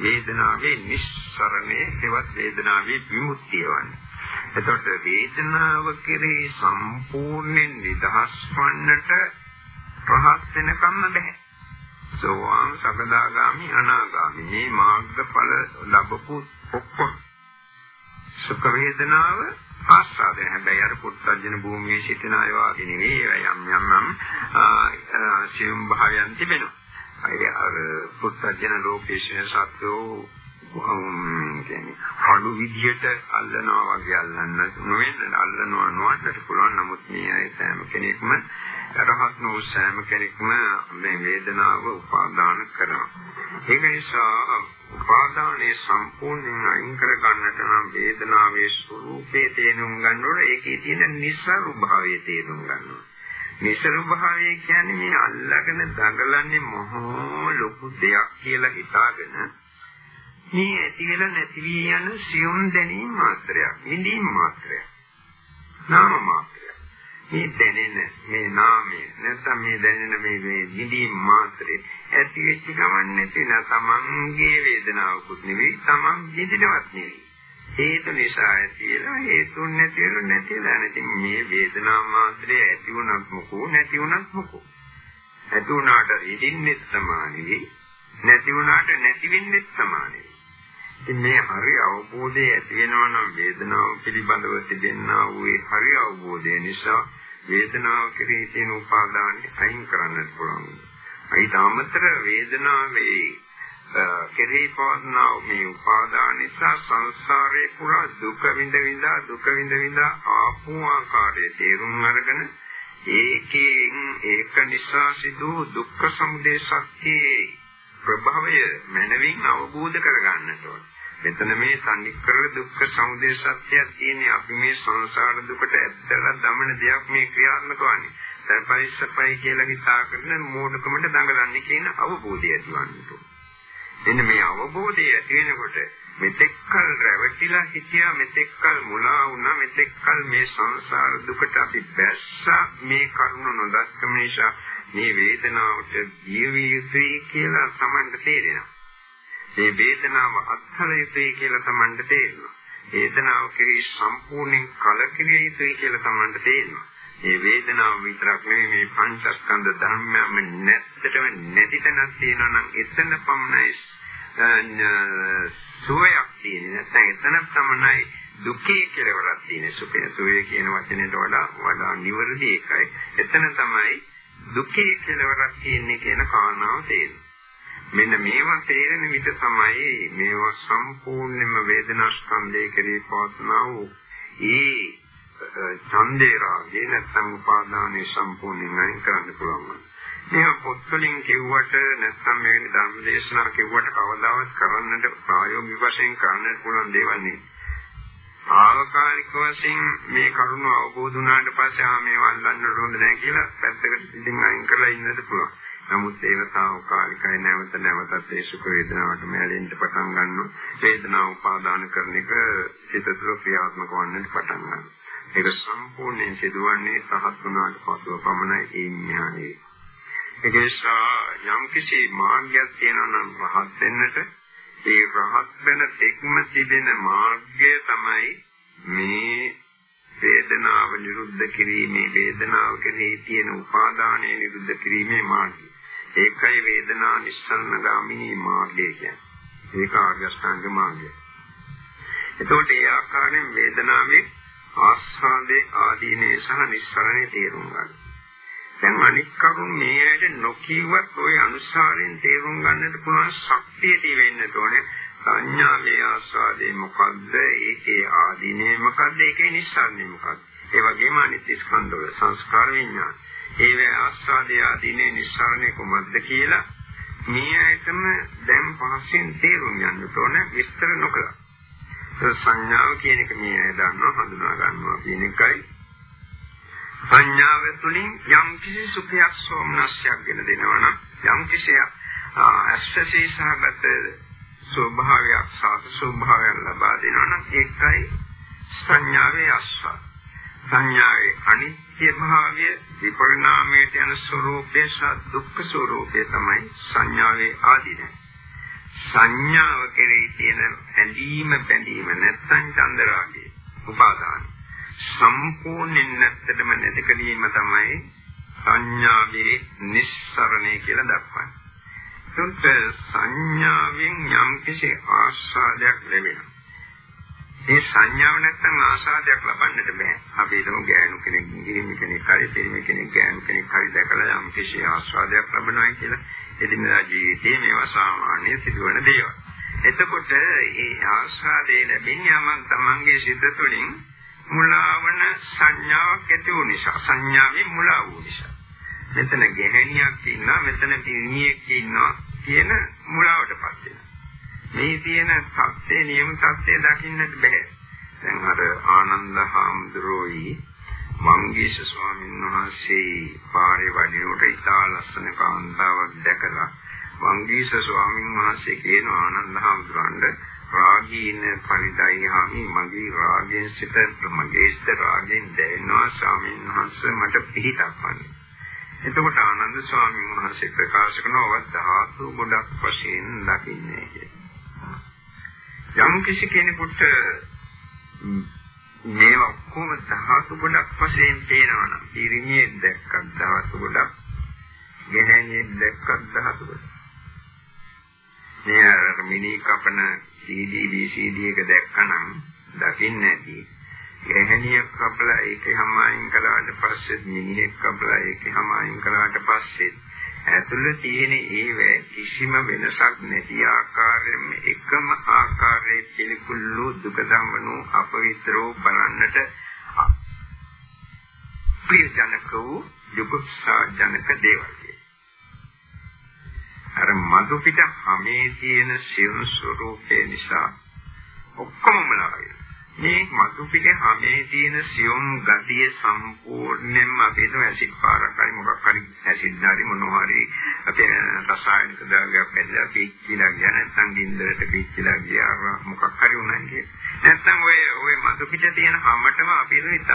වේදනාවේ නිස්සරණය හෙවත් වේදනාවේ විමුක්තිය වන්නේ. එතකොට වේදනාව කෙරෙහි සම්පූර්ණයෙන් නිදහස් වන්නට රහත් වෙනකම්ම බෑ. සෝවාන් සකදාගාමි අනාගාමි මේ මාර්ගඵල ලැබපු ඔක්කොම සුඛ වේදනාව ආස්වාදය හැබැයි අර පුත්තජන භූමියේ සිටින අය වාගේ නෙවෙයි යම් යම් යම් සියුම් භාවයන් තිබෙනවා. අය අර පුත්තජන ලෝකේශන සත්‍යෝ කියන්නේ හඩු විදියට අල්ලනවා වගේ අල්ලන්න නොවෙන්න අල්ලනවා නොවන්නට පුළුවන්. නමුත් මේ අය සෑම කෙනෙක්ම රහත් වූ සෑම කෙනෙක්ම මේ වේදනාව උපාදාන කරනවා. ඒක නිසා උපාදානයේ සම්පූර්ණයෙන් අයින් කර ගන්නට නම් වේදනාවේ ස්වરૂපේ තේරුම් ගන්න ඕනේ. ඒකේ තියෙන නිසරු භාවය තේරුම් ගන්න ඕනේ. නිසරු භාවය කියන්නේ මේ අල්ලගෙන දඟලන්නේ මොහොම ලොකු දෙයක් කියලා හිතාගෙන මේ ඇති වෙලා නැති වී යන සියුම් දැනීම මාත්‍රයක්, නිදීම මාත්‍රයක්. නාම මාත්‍රයක්. මේ දැනෙන මේ නාමය නැත්නම් මේ දැනෙන මේ මේ නිදීම මාත්‍රේ ඇති වෙච්ච ගමන් නැති න තමන්ගේ වේදනාවකුත් නෙවෙයි තමන් විඳිනවත් නෙවෙයි. හේතු නිසා ඇතිලා හේතුන් නැතිව නැතිලා නැති මේ වේදනා මාත්‍රේ ඇති වුණත් මොකෝ නැති වුණත් මොකෝ. ඇති වුණාට ඉදින්නෙත් සමානෙයි නැති වුණාට නැති වෙන්නෙත් සමානෙයි. ඉතින් මේ හරි අවබෝධය ඇති වෙනවා නම් වේදනාව පිළිබඳව තිබෙනා වූ ඒ හරි අවබෝධය නිසා වේදනාව කෙරෙහි තියෙන උපාදානය අයින් කරන්නට පුළුවන්. ඊට අමතර වේදනාවේ කෙරෙහි පවත්නා මේ උපාදාන නිසා සංසාරේ පුරා දුක විඳ විඳා දුක විඳ විඳා ආපු ආකාරයේ තේරුම් අරගෙන ඒකෙන් ඒක නිසා සිදු දුක්ඛ සමුදය සත්‍යයේ ප්‍රභවය මනවින් අවබෝධ කරගන්නට ඕනේ. මෙතන මේ සංනික්කර දුක්ඛ සමුදය සත්‍යයක් තියෙන්නේ අපි මේ සංසාර දුකට ඇත්තට දමන දෙයක් මේ ක්‍රියාත්මක වන්නේ. සර්පයිස්සපයි කියලා හිතා කරන මෝඩකමට දඟලන්නේ කියන අවබෝධය ඇතිවන්නේ. එන්න මේ අවබෝධය ඇති වෙනකොට මෙතෙක්කල් රැවටිලා හිටියා මෙතෙක්කල් මුලා වුණා මෙතෙක්කල් මේ සංසාර දුකට අපි බැස්සා මේ කරුණ නොදස්කම නිසා මේ වේදනාවට ජීවිත යුතුයි කියලා Tamanට තේරෙනවා. මේ වේදනාව අත්හල යුතුයි කියලා Tamanට තේරෙනවා. වේදනාව කෙරෙහි සම්පූර්ණයෙන් කලකිරිය යුතුයි කියලා Tamanට තේරෙනවා. මේ වේදනාව විතරක් නෙවෙයි මේ පංචස්කන්ධ ධර්මයන්ම නැත්තටම නැති තැනක් තියෙනවා නම් එතන පමණයි සුවයක් තියෙන්නේ නැත්නම් එතන පමණයි දුකේ කෙලවරක් තියෙන්නේ සුඛය සුවය කියන වචනයට වඩා වඩා නිවැරදි එකයි එතන තමයි දුකේ කෙලවරක් තියෙන්නේ කියන කාරණාව තේරෙන්නේ මෙන්න මේවා තේරෙන විට තමයි මේවා සම්පූර්ණයෙන්ම වේදනා ස්කන්ධය කෙරෙහි පවත්නා වූ ඒ ඡන්දේ රාගේ නැත්නම් උපාදානයේ සම්පූර්ණයෙන් අයින් කරන්න පුළුවන්. මේ පොත්වලින් කිව්වට නැත්නම් මේ ධර්ම දේශනා කිව්වට කවදාවත් කරන්නට ප්‍රායෝගික වශයෙන් කරන්නට පුළුවන් දේවල් නෙවෙයි. ආවකාලික වශයෙන් මේ කරුණ අවබෝධ වුණාට පස්සේ ආ මේවා අල්ලන්න ඕන නැහැ කියලා පැත්තකට ඉඳන් අයින් කරලා ඉන්නත් පුළුවන්. නමුත් ඒක తాවකාලිකයි නැවත නැවතත් ඒ සුඛ වේදනාවට මැලෙන්න පටන් ගන්නවා. වේදනාව උපාදාන කරන එක සිත තුළ ක්‍රියාත්මක වන්නට පටන් ගන්නවා. ඒක සම්පූර්ණයෙන් සිදුවන්නේ සහත් වුණාට පසුව පමණයි ඒ ඥානෙ. ඒක නිසා යම් කිසි මාර්ගයක් තියෙනවා නම් රහත් වෙන්නට ඒ රහත් වෙන තෙක්ම තිබෙන මාර්ගය තමයි මේ වේදනාව නිරුද්ධ කිරීමේ වේදනාව කෙරෙහි තියෙන උපාදානය නිරුද්ධ කිරීමේ මාර්ගය. ඒකයි වේදනා නිස්සරණ ගාමිනී මාර්ගය කියන්නේ. ඒක ආර්ය අෂ්ටාංග මාර්ගය. එතකොට ඒ ආකාරයෙන් වේදනාවේ ආස්වාදේ ආදීනේ සහ නිස්සරණේ තේරුම් ගන්න. දැන් අනික් කරුණ මේ ඇයිද නොකියවත් ওই අනුසාරයෙන් තේරුම් ගන්නට පුළුවන් ශක්තිය තියෙන්න ඕනේ. සංඥාවේ ආස්වාදේ මොකද්ද? ඒකේ ආදීනේ මොකද්ද? ඒකේ නිස්සරණේ මොකද්ද? ඒ වගේම අනිත් ස්කන්ධවල සංස්කාර විඥාන ඒවේ ආස්වාදයේ ආදීනේ නිස්සාරණය කොහොමද කියලා මේ ඇයිතම දැන් පහසෙන් තේරුම් ගන්න ඕන විස්තර නොකර. සංඥාව කියන එක මේ ඇයි දන්නවා හඳුනා ගන්නවා කියන එකයි. සංඥාව තුළින් යම් කිසි සුඛයක් සෝමනස්යක් ගෙන දෙනවා නම් යම් කිසි අස්වැසී සහගත ස්වභාවයක් සාස ස්වභාවයක් ලබා දෙනවා නම් ඒකයි සංඥාවේ ආස්වාද. සංඥාවේ අනිත්‍ය භාවය විපරිණාමයට යන ස්වરૂපේ සහ දුක්ඛ ස්වરૂපේ තමයි සංඥාවේ ආදීන. සංඥාව කෙරෙහි තියෙන ඇලීම බැඳීම නැත්නම් චන්දරාගය උපාදාන සම්පූර්ණයෙන් නැත්තටම නැති කිරීම තමයි සංඥාවේ නිස්සරණය කියලා දක්වන්නේ. තුන්ත සංඥාවෙන් යම්කිසි ආස්වාදයක් ලැබෙනවා. මේ සංඥාව නැත්තම් ආසාදයක් ලබන්නට බෑ. අපි හිතමු ගෑනු කෙනෙක් ගිහින් කෙනෙක් හරි පිරිමි කෙනෙක් ගෑනු කෙනෙක් හරි දැකලා යම් කිසි ආස්වාදයක් ලබනවා කියලා. එදිනදා ජීවිතයේ මේවා සාමාන්‍ය සිදුවන දේවල්. එතකොට ඒ ආස්වාදයේ ලැබෙන්නේ යමක් තමන්ගේ සිත තුළින් මුලාවන සංඥාවක් ඇති වූ නිසා සංඥාවේ මුලා වූ නිසා. මෙතන ගැහණියක් ඉන්නවා මෙතන පිරිමියෙක් ඉන්නවා කියන මුලාවටපත් වෙනවා. මේ තියෙන සත්‍යයේ නියම සත්‍යය දකින්නට බෑ. දැන් අර ආනන්ද හාමුදුරුවෝයි මංගීෂ ස්වාමීන් වහන්සේ පාරේ වඩිනකොට ඉතා ලස්සන කාන්තාවක් දැකලා මංගීෂ ස්වාමීන් වහන්සේ කියන ආනන්ද හාමුදුරන්ට රාගීන පරිදයිහාමි මගේ රාගයෙන් සිට මගේ සිට රාගයෙන් දැනෙනවා ස්වාමීන් වහන්සේ මට පිහිටක් වන්නේ. එතකොට ආනන්ද ස්වාමීන් වහන්සේ ප්‍රකාශ කරනවා ධාතු ගොඩක් වශයෙන් දකින්නේ කියලා. යම් කිසි කෙනෙකුට මේ ඔක්කොම ධාතු ගොඩක් වශයෙන් පේනවා නම් පිරිමියෙක් දැක්කක් ධාතු ගොඩක් ගැහැණියෙක් දැක්කක් ධාතු ගොඩක් මේ අර මිනි කපන CD VCD එක දැක්කනම් දකින්න ඇති. ගැහැණියක් කපලා ඒකේ හැම අයින් කළාට පස්සේ මිනිහෙක් කපලා ඒකේ හැම අයින් කළාට පස්සේ ඇතුළේ තියෙන ඒ කිසිම වෙනසක් නැති ආකාරයෙන්ම එකම ආකාරයේ පිළිකුල්ලු දුක දමනු අපවිත්‍රෝ බලන්නට ප්‍රියජනක වූ දුක්සා ජනක දේවල්. අර මధు පිට හැමේ තියෙන සියුම් ස්වરૂපේ නිසා ඔක්කොම මලයි මේ මතු පිට හැමේ තියෙන සියුම් ගතිය සම්පූර්ණයෙන්ම අපිට ඇසිඩ් පාරක් හරි මොකක් හරි ඇසිඩ් හරි මොනවා හරි අපේ රසායනික ද්‍රව්‍යයක් බෙදලා පිච්චිලා ගියා නැත්නම් ගින්දරට පිච්චිලා ගියා මොකක් හරි වුණා කිය. නැත්නම් ඔය ඔය මතු පිට තියෙන හැමතෙම අපිට ඉතක්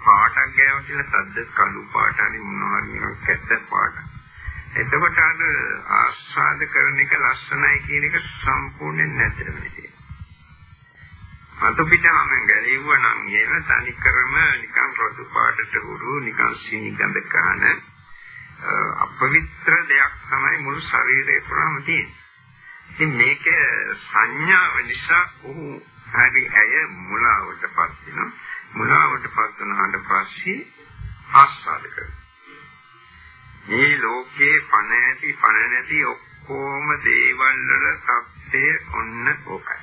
පාටක් ගෑව කියලා සද්ද කළු පාට හරි මොනවා හරි කැත්ත පාට. එතකොට අර ආස්වාද කරන එක ලස්සනයි කියන එක සම්පූර්ණයෙන් නැතිවෙන්නේ. අත පිටාම ගැලෙවුවා නම් එහෙම තනි කරම නිකන් රතු පාටට උරු නිකන් සීනි ගඳ කන අපවිත්‍ර දෙයක් තමයි මුළු ශරීරේ පුරාම තියෙන්නේ. ඉතින් මේක සංඥාව නිසා ඔහු හරි ඇය මුලාවටපත් වෙනවා. මුලාවටපත් වුණාට පස්සේ ආස්වාද කරනවා. මේ ලෝකේ පණ ඇති පණ නැති ඔක්කොම දේවල් වල සත්‍ය ඔන්න ඕකයි.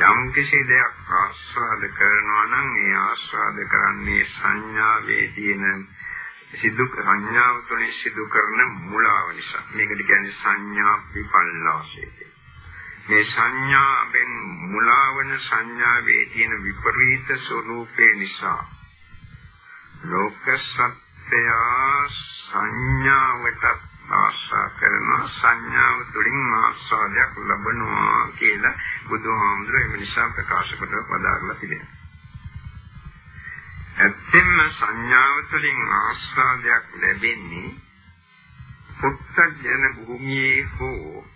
යම් කිසි දෙයක් ආස්වාද කරනවා නම් ඒ ආස්වාද කරන්නේ සංඥාවේ තියෙන සිදු සංඥාව තුළින් සිදු කරන මුලාව නිසා. මේකට කියන්නේ සංඥා විපල්ලාසය මේ සංඥාවෙන් මුලාවන සංඥාවේ තියෙන විපරීත ස්වરૂපේ නිසා ලෝක සත්‍යය සංඥාවට ආශා කරන සංඥාව තුළින් ආස්වාදයක් ලබනවා කියලා බුදුහාමුදුරුවෝ එම නිසා ප්‍රකාශ කොට වදාරලා තිබෙනවා. ඇත්තෙන්ම සංඥාව තුළින් ආස්වාදයක් ලැබෙන්නේ පුත්තජන භූමියේ හෝ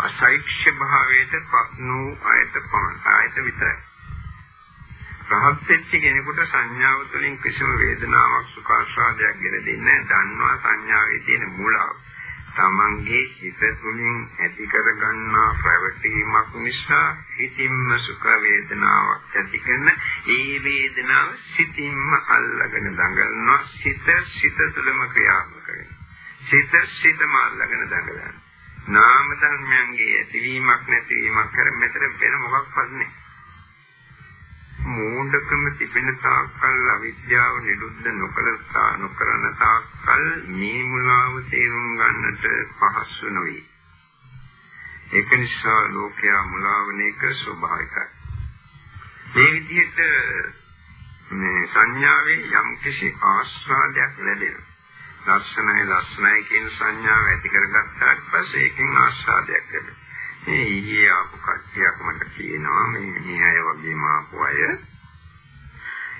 අසෛක්ෂ භාවයට පත්නු ආයත පමණ ආයත විතරයි. රහත් වෙච්ච කෙනෙකුට සංඥාව තුළින් කිසිම වේදනාවක් සුඛාස්වාදයක් ගෙන දෙන්නේ නැහැ. දන්නවා සංඥාවේ තියෙන මුලාව. තමන්ගේ හිත තුළින් ඇති කරගන්නා ප්‍රවැටීමක් නිසා හිතින්ම සුඛ වේදනාවක් ඇති කරන ඒ වේදනාව සිතින්ම අල්ලගෙන දඟලනවා සිත සිත තුළම ක්‍රියාත්මක වෙනවා සිත සිතම අල්ලගෙන දඟලනවා නාම ධර්මයන්ගේ ඇතිවීමක් නැතිවීමක් කර මෙතන වෙන මොකක්වත් නැහැ මෝඩකම තිබෙන තාක්කල් අවිද්‍යාව නිරුද්ධ නොකළ නොකරන තාක්කල් මේ මුලාව තේරුම් ගන්නට පහසු නොවේ. ඒක නිසා ලෝකයා මුලාවන එක ස්වභාවිකයි. මේ විදිහට මේ සංඥාවේ යම් කිසි ආස්වාදයක් ලැබෙනවා. ලස්සනයි ලස්සනයි කියන සංඥාව ඇති කරගත්තාට පස්සේ ඒකෙන් ආස්වාදයක් ලැබෙනවා. මේ ඊයේ ආපු කට්ටියක් මට කියනවා මේ මේ අය වගේම ආපු අය.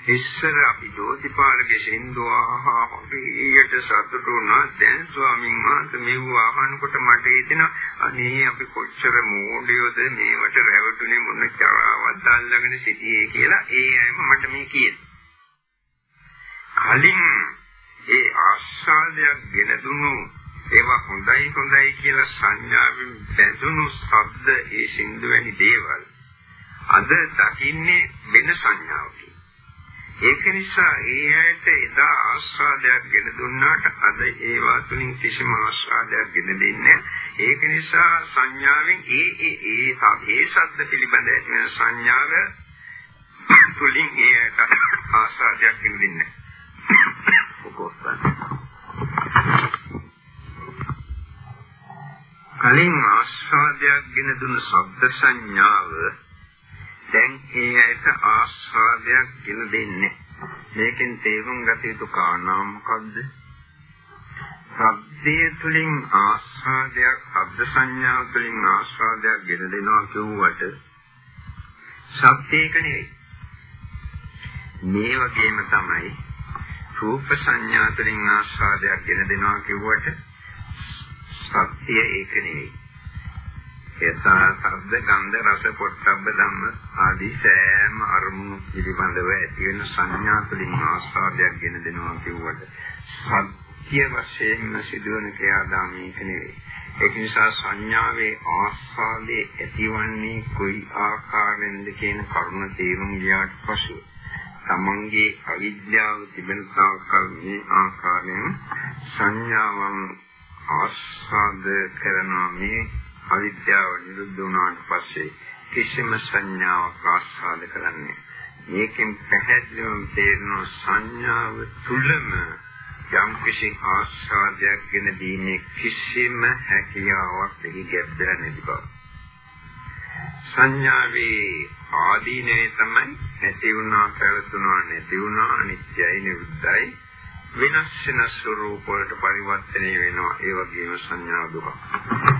ඉස්සර අපි ජෝතිපාලගේ සින්දු ආහා හරියට සතුටු වුණා. දැන් ස්වාමීන් වහන්සේ මෙව අහනකොට මට හිතෙනවා අනේ අපි කොච්චර මෝඩයෝද? මේවට රැවටුනේ මොන චරාවත් අල්ලගෙන සිටියේ කියලා ඒ අයම මට මේ කියනවා. කලින් ඒ ආස්වාදයක් ගෙන දුන්නු. ඒවා හොඳයි හොඳයි කියලා සංඥාවෙන් බැඳුණු ශබ්ද ඒ සින්දු වැනි දේවල් අද දකින්නේ වෙන සංඥාවකින්. ඒක නිසා ඒ ඇයට එදා ආස්වාදයක් ගෙන දුන්නාට අද ඒවා තුලින් කිසිම ආස්වාදයක් ගෙන දෙන්නේ ඒක නිසා සංඥාවෙන් ඒ ඒ ඒ ඒ ශබ්ද පිළිබඳ ඇතිවන සංඥාව තුලින් ඒ ඇයට ආස්වාදයක් ගෙන දෙන්නේ කලින් ආස්වාදයක් ගෙන දුන්න ශබ්ද සංඥාව දැන් ඒ ඇයට ආස්වාදයක් ගෙන දෙන්නේ. මේකෙන් තේරුම් ගත යුතු කාරණා මොකද්ද? ශබ්දයේ තුලින් ආස්වාදයක්, ශබ්ද සංඥාව තුලින් ආස්වාදයක් ගෙන දෙනවා කියුවට ශබ්දයක නෙවෙයි. මේ වගේම තමයි රූප සංඥා තුලින් ආස්වාදයක් ගෙන දෙනවා කියුවට සත්‍ය ඒක නෙවෙයි. යථා ශබ්ද ගන්ධ රස පොට්ටබ්බ ධම්ම ආදී සෑම අරමුණු පිළිබඳව ඇති වෙන සංඥා තුළින් ආස්වාදයක් ගෙන දෙනවා කියුවට සත්‍ය වශයෙන්ම සිදුවන ක්‍රියාදාමයක නෙවෙයි. ඒක නිසා සංඥාවේ ආස්වාදයේ ඇතිවන්නේ කොයි ආකාරයෙන්ද කියන කරුණ තේරුම් ගියාට පසු තමන්ගේ අවිද්‍යාව තිබෙන තාක්කල් මේ ආකාරයෙන් සංඥාවන් ආස්වාද කරනවා මේ අවිද්‍යාව නිරුද්ධ වුණාට පස්සේ කිසිම සංඥාවක් ආස්වාද කරන්නේ මේකෙන් පැහැදිලිවම තේරෙනවා සංඥාව තුලම යම් කිසි ආස්වාදයක් ගෙන දීමේ කිසිම හැකියාවක් එහි ගැඹුර නැති බව. සංඥාවේ ආදීනේ තමයි නැති වුණා පැවතුණා නැති වුණා අනිත්‍යයි නිරුද්ධයි. වෙනස් වෙන ස්වરૂප වලට පරිවර්තනය වෙනවා ඒ වගේම සංඥා දුක.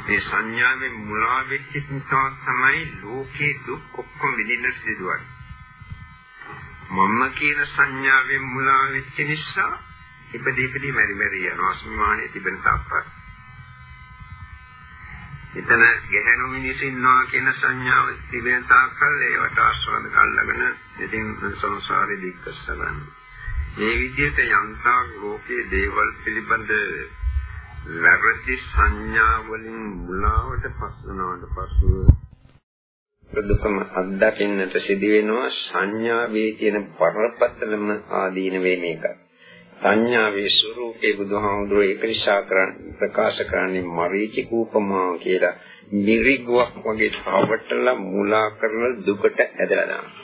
මේ සංඥාවෙන් මුලා වෙච්ච නිසා තමයි ලෝකේ දුක් ඔක්කොම විඳින්න සිදුවන්නේ. මම කියන සංඥාවෙන් මුලා වෙච්ච නිසා ඉපදී ඉපදී මැරි මැරි යනවා අස්මිමානයේ තිබෙන තාප්පත්. එතන ගැහැණු මිනිසින්නවා කියන සංඥාව තිබෙන තාක්කල් ඒවට ආස්වාද කල්ලාගෙන ඉතින් සංසාරේ දික්කසලන්නේ. මේ විදිහට යන්තා ලෝකයේ දේවල් පිළිබඳ වැරදි සංඥා වලින් මුලාවට පස් වුණාට පසුව ප්‍රදුකම අත්දකින්නට සිදු වෙනවා සංඥාවේ තියෙන පරපතලම ආදීන වේ මේක. සංඥාවේ ස්වરૂපේ බුදුහාමුදුරුවෝ ඒක නිසා කරන්නේ ප්‍රකාශ කරන්නේ මරීචි කූපමා කියලා මිරිගුවක් වගේ තාවටලා මුලා කරන දුකට ඇදලා දානවා.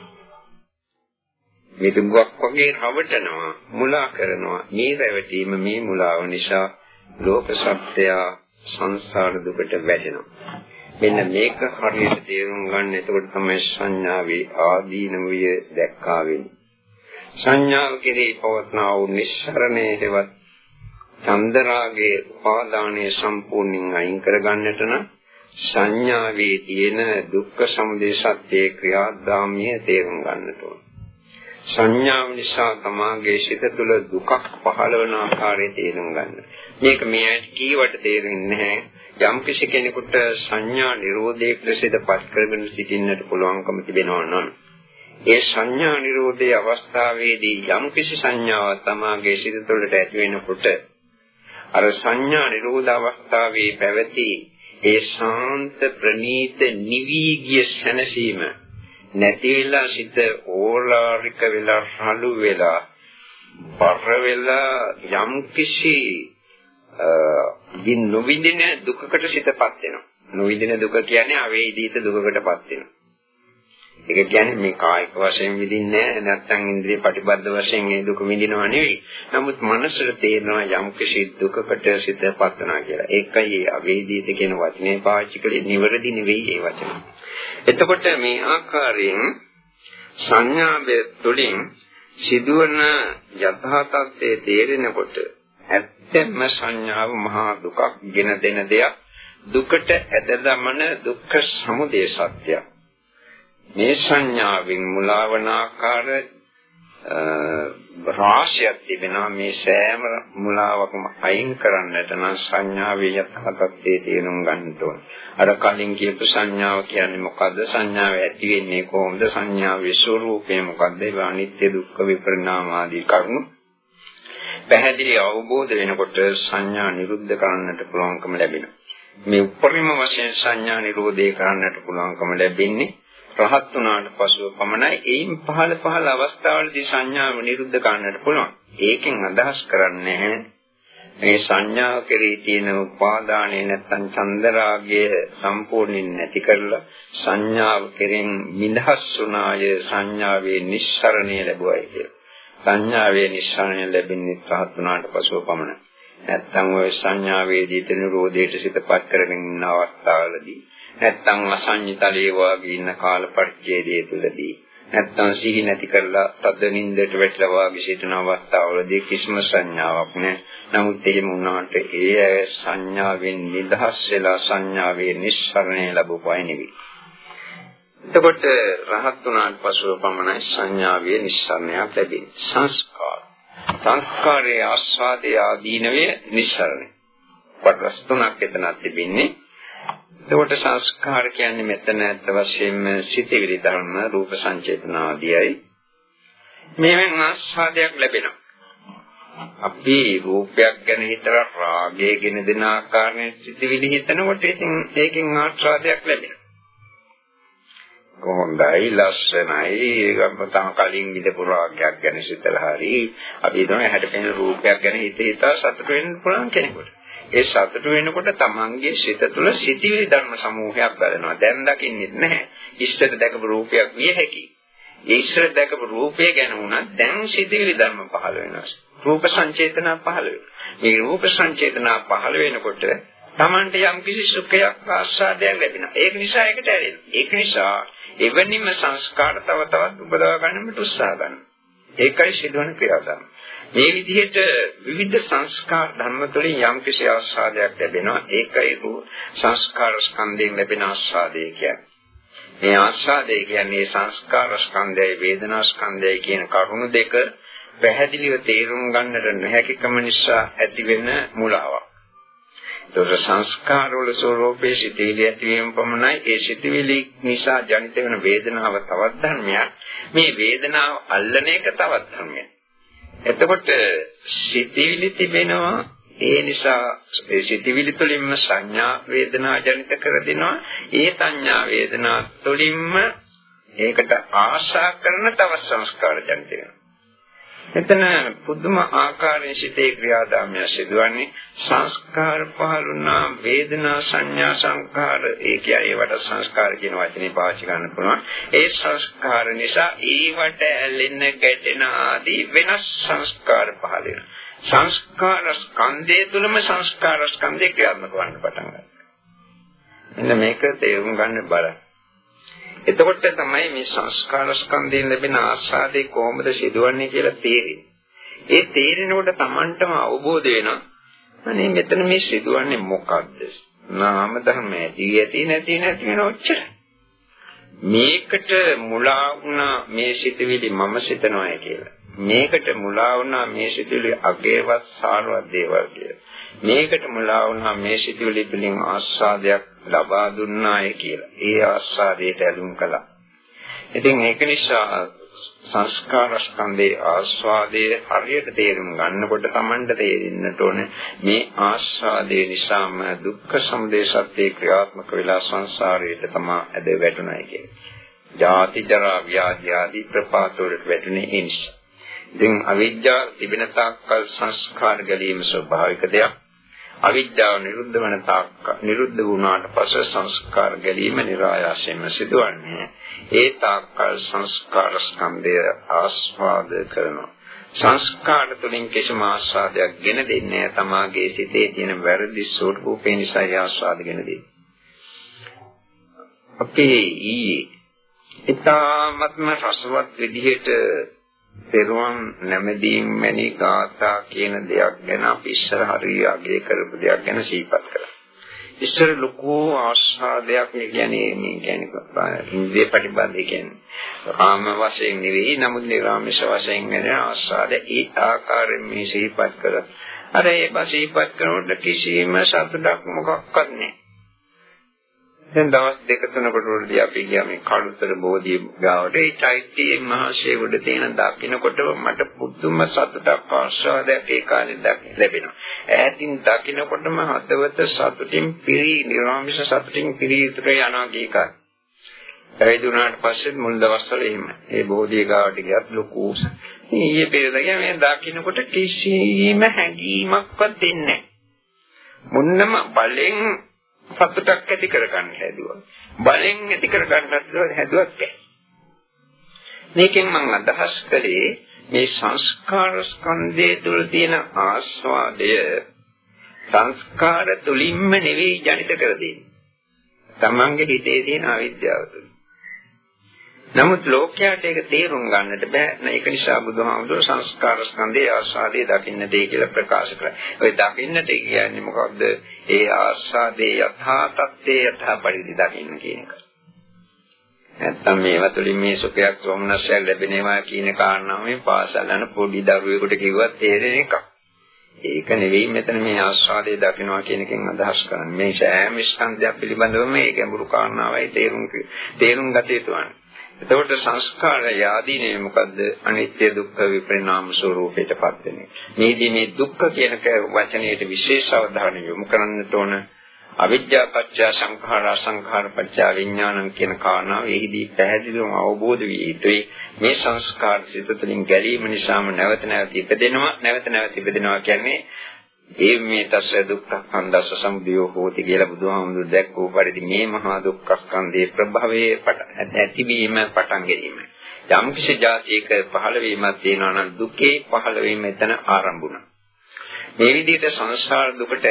මිදුඟක් වගේ රවටනවා මුලා කරනවා. මේ රැවටීම මේ මුලාව නිසා ලෝක සත්‍යය සංසාර දුකට වැටෙනවා. මෙන්න මේක හරියට තේරුම් ගන්න. එතකොට තමයි සංඥාවේ ආදීනවිය දැක්කා වෙන්නේ. සංඥාව කෙරෙහි පවත්නා වූ නිස්සරණේ හේවත් චන්දරාගේ උපාදානයේ සම්පූර්ණයෙන් අයින් කරගන්නට නම් සංඥාවේ තියෙන දුක්ඛ සමුදය සත්‍යයේ ක්‍රියාදාමිය තේරුම් ගන්නට ඕන. සංඥාව නිසා තමාගේ සිත තුළ දුකක් පහළ වන ආකාරය තේරුම් ගන්න. මේක මෙයට කීවට තේරෙන්නේ නැහැ. යම් කිසි කෙනෙකුට සංඥා නිරෝධයකට සිතපත් කරගෙන සිටින්නට පුළුවන්කම තිබෙනවා නම් ඒ සංඥා නිරෝධයේ අවස්ථාවේදී යම් කිසි සංඥාවක් තමාගේ සිත තුළට ඇති වෙනකොට අර සංඥා නිරෝධ අවස්ථාවේ පැවති ඒ ශාන්ත ප්‍රනීත නිවී ගිය සැනසීම නැති වෙලා සිත ඕලාරික වෙලා රළු වෙලා බර වෙලා යම් කිසි දින් නොවිඳින දුකකට සිතපත් වෙනවා. නොවිඳින දුක කියන්නේ අවේදීත දුකකටපත් වෙනවා. ඒක කියන්නේ මේ කායික වශයෙන් විඳින්නේ නැත්නම් ඉන්ද්‍රිය ප්‍රතිබද්ධ වශයෙන් ඒ දුක විඳිනව නෙවෙයි. නමුත් මනසට තේරෙනවා යම් කිසි දුකකට සිතපත් වෙනවා කියලා. ඒකයි ඒ අවේදීත කියන වචනේ පාවිච්චි කළේ නිවැරදි නෙවෙයි ඒ වචනේ. එතකොට මේ ආකාරයෙන් සංඥාවේ තුළින් සිදුවන යථා තත්ත්වයේ තේරෙනකොට ඇත්තම සංඥාව මහා දුකක් ගෙන දෙන දෙයක් දුකට ඇද දමන දුක්ඛ සමුදය සත්‍යය මේ සංඥාවෙන් මුලාවන ආකාර රාශියක් තිබෙනවා මේ සෑම මුලාවකම අයින් කරන්නට නම් සංඥාවේ යථාර්ථයේ තේරුම් ගන්න ඕන. අර කලින් කියපු සංඥාව කියන්නේ මොකද්ද? සංඥාව ඇති වෙන්නේ කොහොමද? සංඥාවේ ස්වરૂපය මොකද්ද? ඒ අනිත්‍ය දුක්ඛ විපරිණාම ආදී කරුණු පැහැදිලි අවබෝධ වෙනකොට සංඥා නිරුද්ධ කරන්නට පුළුවන්කම ලැබෙනවා. මේ උපරිම වශයෙන් සංඥා නිරෝධය කරන්නට පුළුවන්කම ලැබෙන්නේ රහත් වුණාට පසුව පමණයි එයින් පහළ පහළ අවස්ථාවලදී සංඥාව නිරුද්ධ කරන්නට පුළුවන්. ඒකෙන් අදහස් කරන්නේ මේ සංඥාව කෙරෙහි තියෙන උපාදානය නැත්තම් චන්දරාගය සම්පූර්ණයෙන් නැති කරලා සංඥාව කෙරෙන් නිදහස් වුණාය සංඥාවේ නිස්සරණය ලැබුවයි කියලා. සංඥාවේ නිස්සරණය ලැබෙන්නේ රහත් වුණාට පසුව පමණයි. නැත්තම් ওই සංඥාවේදී නිරෝධයට සිතපත් කරගෙන ඉන්න අවස්ථාවලදී නැත්තම් අසඤ්ඤතලයේ වාගේ ඉන්න කාල පරිච්ඡේදයේ තුලදී නැත්තම් සිහි නැති කරලා තද නින්දට වැටලා වාගේ සිටින අවස්ථාවලදී කිසිම සංඥාවක් නැහැ. නමුත් එහෙම වුණාට ඒ සංඥාවෙන් නිදහස් වෙලා සංඥාවේ නිස්සරණය ලැබුවයි නෙවෙයි. එතකොට රහත් වුණාට පසුව පමණයි සංඥාවේ නිස්සරණයක් ලැබෙන්නේ. සංස්කාර. සංස්කාරයේ ආස්වාදයේ ආදීනවේ නිස්සරණය. කොටස් තුනක් එතනක් තිබෙන්නේ. එතකොට සංස්කාර කියන්නේ මෙතන ඇත්ත වශයෙන්ම සිතවිලි ධර්ම රූප සංචේතන ආදියයි. මේවෙන් ආස්වාදයක් ලැබෙනවා. අපි රූපයක් ගැන හිතලා රාගය ගෙන දෙන ආකාරයෙන් සිතවිලි හිතනකොට ඉතින් ඒකෙන් ආස්වාදයක් ලැබෙනවා. කොහොඳයි ලස්සනයි ඒකම තම කලින් විදපු රාගයක් ගැන සිතලා හරි අපි හිතන හැඩ පෙනෙන රූපයක් ගැන හිත හිතා සතුට වෙන්න පුළුවන් කෙනෙකුට. ඒ සතුට වෙනකොට තමන්ගේ සිත තුළ සිටිවිලි ධර්ම සමූහයක් බලනවා. දැන් දකින්නේ නැහැ. ඉස්සර දැකපු රූපයක් විය හැකියි. ඒ ඉස්සර දැකපු රූපය ගැන වුණත් දැන් සිටිවිලි ධර්ම පහළ වෙනවා. රූප සංචේතන පහළ වෙනවා. මේ රූප සංචේතන පහළ වෙනකොට තමන්ට යම් කිසි සුඛයක් ආස්වාදයක් ලැබෙනවා. ඒක නිසා ඒකට ඇලෙනවා. ඒක නිසා එවැනිම සංස්කාර තව තවත් උපදවා ගන්නට උත්සාහ ගන්නවා. ඒකයි සිදුවන ක්‍රියාදාම. මේ විදිහට විවිධ සංස්කාර ධර්ම තුළින් යම් කිසි ආස්වාදයක් ලැබෙනවා. ඒකයි සංස්කාර ස්කන්ධයෙන් ලැබෙන ආස්වාදය කියන්නේ. මේ ආස්වාදය කියන්නේ සංස්කාර ස්කන්ධයයි වේදනා ස්කන්ධයයි කියන කරුණු දෙක පැහැදිලිව තේරුම් ගන්නට නොහැකිකම නිසා ඇතිවෙන මුලාවක්. ඒතර සංස්කාරවල ස්වરૂපයේ සිටිවිලි ඇතිවීම පමණයි. ඒ සිටිවිලි නිසා ජනිත වෙන වේදනාව තවත් ධර්මයක්. මේ වේදනාව අල්ලන එක තවත් ධර්මයක්. එතකොට සිතිවිලි තිබෙනවා. ඒ නිසා ඒ සිතිවිලි තුළින්ම සංඥා වේදනා ජනිත කර දෙනවා. ඒ සංඥා වේදනා තුළින්ම ඒකට ආශා කරන තව සංස්කාර ජනිත වෙනවා. එතන පුදුම ආකාරයෙන් සිටේ ක්‍රියාදාමය සිදුවන්නේ සංස්කාර පහළුණා වේදනා සංඥා සංකාර ඒ කියන්නේ ඒවට සංස්කාර කියන වචනේ පාවිච්චි කරන්න පුළුවන්. ඒ සංස්කාර නිසා ඒවට ඇලෙන ගැටෙන ආදී වෙනස් සංස්කාර පහළ වෙනවා. සංස්කාර ස්කන්ධය තුළම සංස්කාර ස්කන්ධය ක්‍රියාත්මක වන්න පටන් ගන්නවා. එන්න මේක තේරුම් ගන්න බලන්න. එතකොට තමයි මේ සංස්කාර ස්කන්ධයෙන් ලැබෙන ආස්වාදේ කොහොමද සිදුවන්නේ කියලා තේරෙන්නේ. ඒ තේරෙනකොට Tamanටම අවබෝධ වෙනවා. අනේ මෙතන මේ සිදුවන්නේ මොකද්ද? නාම ධර්ම ඇති ඇති නැති නැති වෙන ඔච්චර. මේකට මුලා වුණා මේ සිතුවිලි මම සිතනවා කියලා. මේකට මුලා වුණා මේ සිතුවිලි අගේවත් සාරවත් දේවල් කියලා. මේකට මුලා වුණා මේ සිතුවිලි පිළින් ආස්වාදයක් ලබා දුන්නාය කියලා. ඒ ආස්වාදයට ඇලුම් කළා. ඉතින් ඒක නිසා සංස්කාර ස්කන්ධේ ආස්වාදයේ හරියට තේරුම් ගන්නකොට Tamanට තේරෙන්නට ඕනේ මේ ආස්වාදයේ නිසාම දුක්ඛ සමුදය සත්‍ය ක්‍රියාත්මක වෙලා සංසාරයට තමා ඇද වැටුණයි කියන්නේ. ජාති ජරා ව්‍යාධි ආදී ප්‍රපාතවලට වැටුනේ ඒ නිසා. ඉතින් අවිද්‍යාව තිබෙන තාක්කල් සංස්කාර ගැලීම ස්වභාවික දෙයක්. අවිද්‍යාව නිරුද්ධ වන තාක් නිරුද්ධ වුණාට පස්සේ සංස්කාර ගැලීම નિરાයාසයෙන්ම සිදුවන්නේ. ඒ තාක්කල් සංස්කාර ස්කන්ධය ආස්වාද කරනවා. සංස්කාර තුළින් කිසිම ආස්වාදයක් ගෙන දෙන්නේ නැහැ. තමාගේ සිතේ තියෙන වැරදි ස්වરૂපේ නිසා ආස්වාද ගෙන දෙන්නේ. අපේ ඊයේ ඊටාත්ම රසවත් විදිහට පෙරුවන් නැමදීන් මැනි ගාථා කියන දෙයක් ගැන අපි ඉස්සර හරිය අගය කරපු දෙයක් ගැන සිහිපත් කළා. ඉස්සර ලොකු ආස්වාදයක් කියන්නේ මේ කියන්නේ ඉන්ද්‍රිය ප්‍රතිබන්ධය කියන්නේ රාම වශයෙන් නෙවෙයි නමුත් නිරාමිෂ වශයෙන් වෙන ආස්වාද ඒ ආකාරයෙන් මේ සිහිපත් කළා. අර ඒ සිහිපත් කරනකොට කිසිම සතුටක් මොකක්වත් නැහැ. දැන් දවස් දෙක තුනකට වලදී අපි ගියා මේ කළුතර බෝධිය ගාවට ඒ චෛත්‍යයේ මහශේ උඩ තියෙන දකින්නකොට මට පුදුම සතුටක් ආස්වාදයක් ඒ කාලේ ලැබෙනවා. ඈතින් දකින්නකොටම හදවත සතුටින් පිරී නිර්වාමිෂ සතුටින් පිරී යනවා කීකා. පැවිදි වුණාට පස්සේ මුල් දවස්වල එහෙම. ඒ බෝධිය ගාවට ගියත් ලොකු ඊයේ පෙරදගේ මේ දකින්නකොට කිසිම හැඟීමක්වත් දෙන්නේ මුන්නම බලෙන් සතුටක් ඇති කරගන්න හැදුවා. බලෙන් ඇති කරගන්නත් හැදුවත් බැහැ. මේකෙන් මම අදහස් කළේ මේ සංස්කාර ස්කන්ධය තුළ තියෙන ආස්වාදය සංස්කාර තුලින්ම නෙවෙයි ජනිත කර දෙන්නේ. තමන්ගේ හිතේ තියෙන අවිද්‍යාව තුළ. නමුත් ලෝකයට ඒක තේරුම් ගන්නට බෑ. ඒක නිසා බුදුහාමුදුරුවෝ සංස්කාර ස්කන්ධයේ ආස්වාදයේ දකින්න දෙය කියලා ප්‍රකාශ කරා. ඔය දකින්නට කියන්නේ මොකක්ද? ඒ ආස්වාදයේ යථා තත්ත්වයේ යථා පරිදි දකින්න කියන එක. නැත්තම් මේවා තුළින් මේ සුඛයක් සෝමනස්යක් ලැබෙනවා කියන කාරණාව මේ පාසල් යන පොඩි දරුවෙකුට කිව්වත් තේරෙන එකක්. ඒක නෙවෙයි මෙතන මේ ආස්වාදයේ දකින්නවා කියන එකෙන් අදහස් කරන්නේ. මේ සෑම ස්කන්ධයක් පිළිබඳව මේ ගැඹුරු කාරණාවයි තේරුම් තේරුම් ගත යුතු වන්නේ. එතකොට සංස්කාරය ආදීනේ මොකද්ද? අනිත්‍ය දුක්ඛ විපරිණාම ස්වરૂපයටපත් වෙන්නේ. මේදී මේ දුක්ඛ කියන වචනයට විශේෂ අවධානය යොමු කරන්නට ඕන. අවිද්‍යා පත්‍ය සංඛාරා සංඛාර පත්‍ය විඥානං කියන කාරණාව එහිදී පැහැදිලිවම අවබෝධ විය යුතුයි. මේ සංස්කාර සිත තුළින් ගැලීම නිසාම නැවත නැවත ඉපදෙනවා. නැවත නැවත ඉපදෙනවා කියන්නේ ඒ මේ තස්ස දුක්ඛං සමුදයෝ හෝති කියලා බුදුහාමුදුරු දැක්වූ පරිදි මේ මහා දුක්ඛස්කන්ධයේ ප්‍රභවයේ ඇතිවීම පටන් ගැනීම. යම් කිසි જાතියක පහළ වීමක් තියෙනවා නම් දුකේ පහළ වීම එතන ආරම්භ වුණා. මේ විදිහට සංසාර දුකට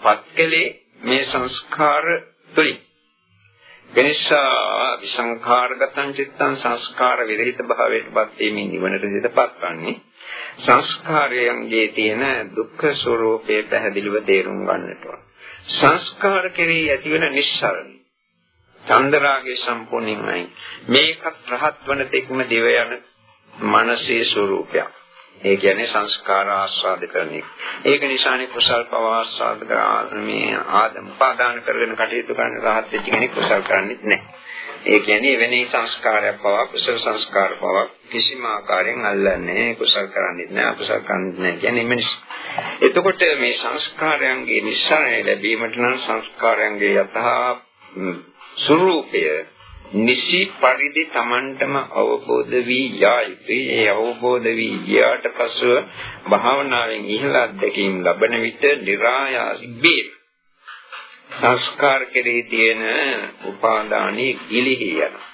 පත්කලේ මේ සංස්කාර තුලින්. වෙනසා විසංඛාරගතං චිත්තං සංස්කාර විරහිත භාවයටපත් වීමෙන් නිවනට සිතපත් වන්නේ සංස්කාරයන්ගේ තියෙන දුක්ඛ ස්වરૂපය පැහැදිලිව තේරුම් ගන්නට ඕන. සංස්කාර කෙරෙහි ඇතිවන නිස්සාරණය. චන්දරාගේ සම්පූර්ණයි. මේකත් රහත් වන තෙක්ම දිව යන මනසේ ස්වરૂපයක්. ඒ කියන්නේ සංස්කාර ආස්වාද කරන එක. ඒක නිසානේ කුසල් පව ආස්වාද කරන මේ ආදම් උපාදාන කරගෙන කටයුතු කරන රහත් වෙච්ච කෙනෙක් කුසල් කරන්නේ නැහැ. ඒ කියන්නේ වෙනේ සංස්කාරයක් පවා කුසල සංස්කාර පවා කිසිම ආකාරයෙන් අල්ලන්නේ කුසල කරන්නේ නැහැ අකුසල කරන්නේ නැහැ කියන්නේ මිනිස්. එතකොට මේ සංස්කාරයන්ගේ නිස්සාරණය ලැබීමට නම් සංස්කාරයන්ගේ යථා ස්වરૂපය නිසි පරිදි Tamanටම අවබෝධ වී යා යුතුයි. ඒ අවබෝධ වී ගියාට පසුව භාවනාවෙන් ඉහළ අත්දැකීම් ලබන විට નિરાයාසී සංස්කාර කෙරෙහි තියෙන උපාදානයේ ගිලිහි යනවා.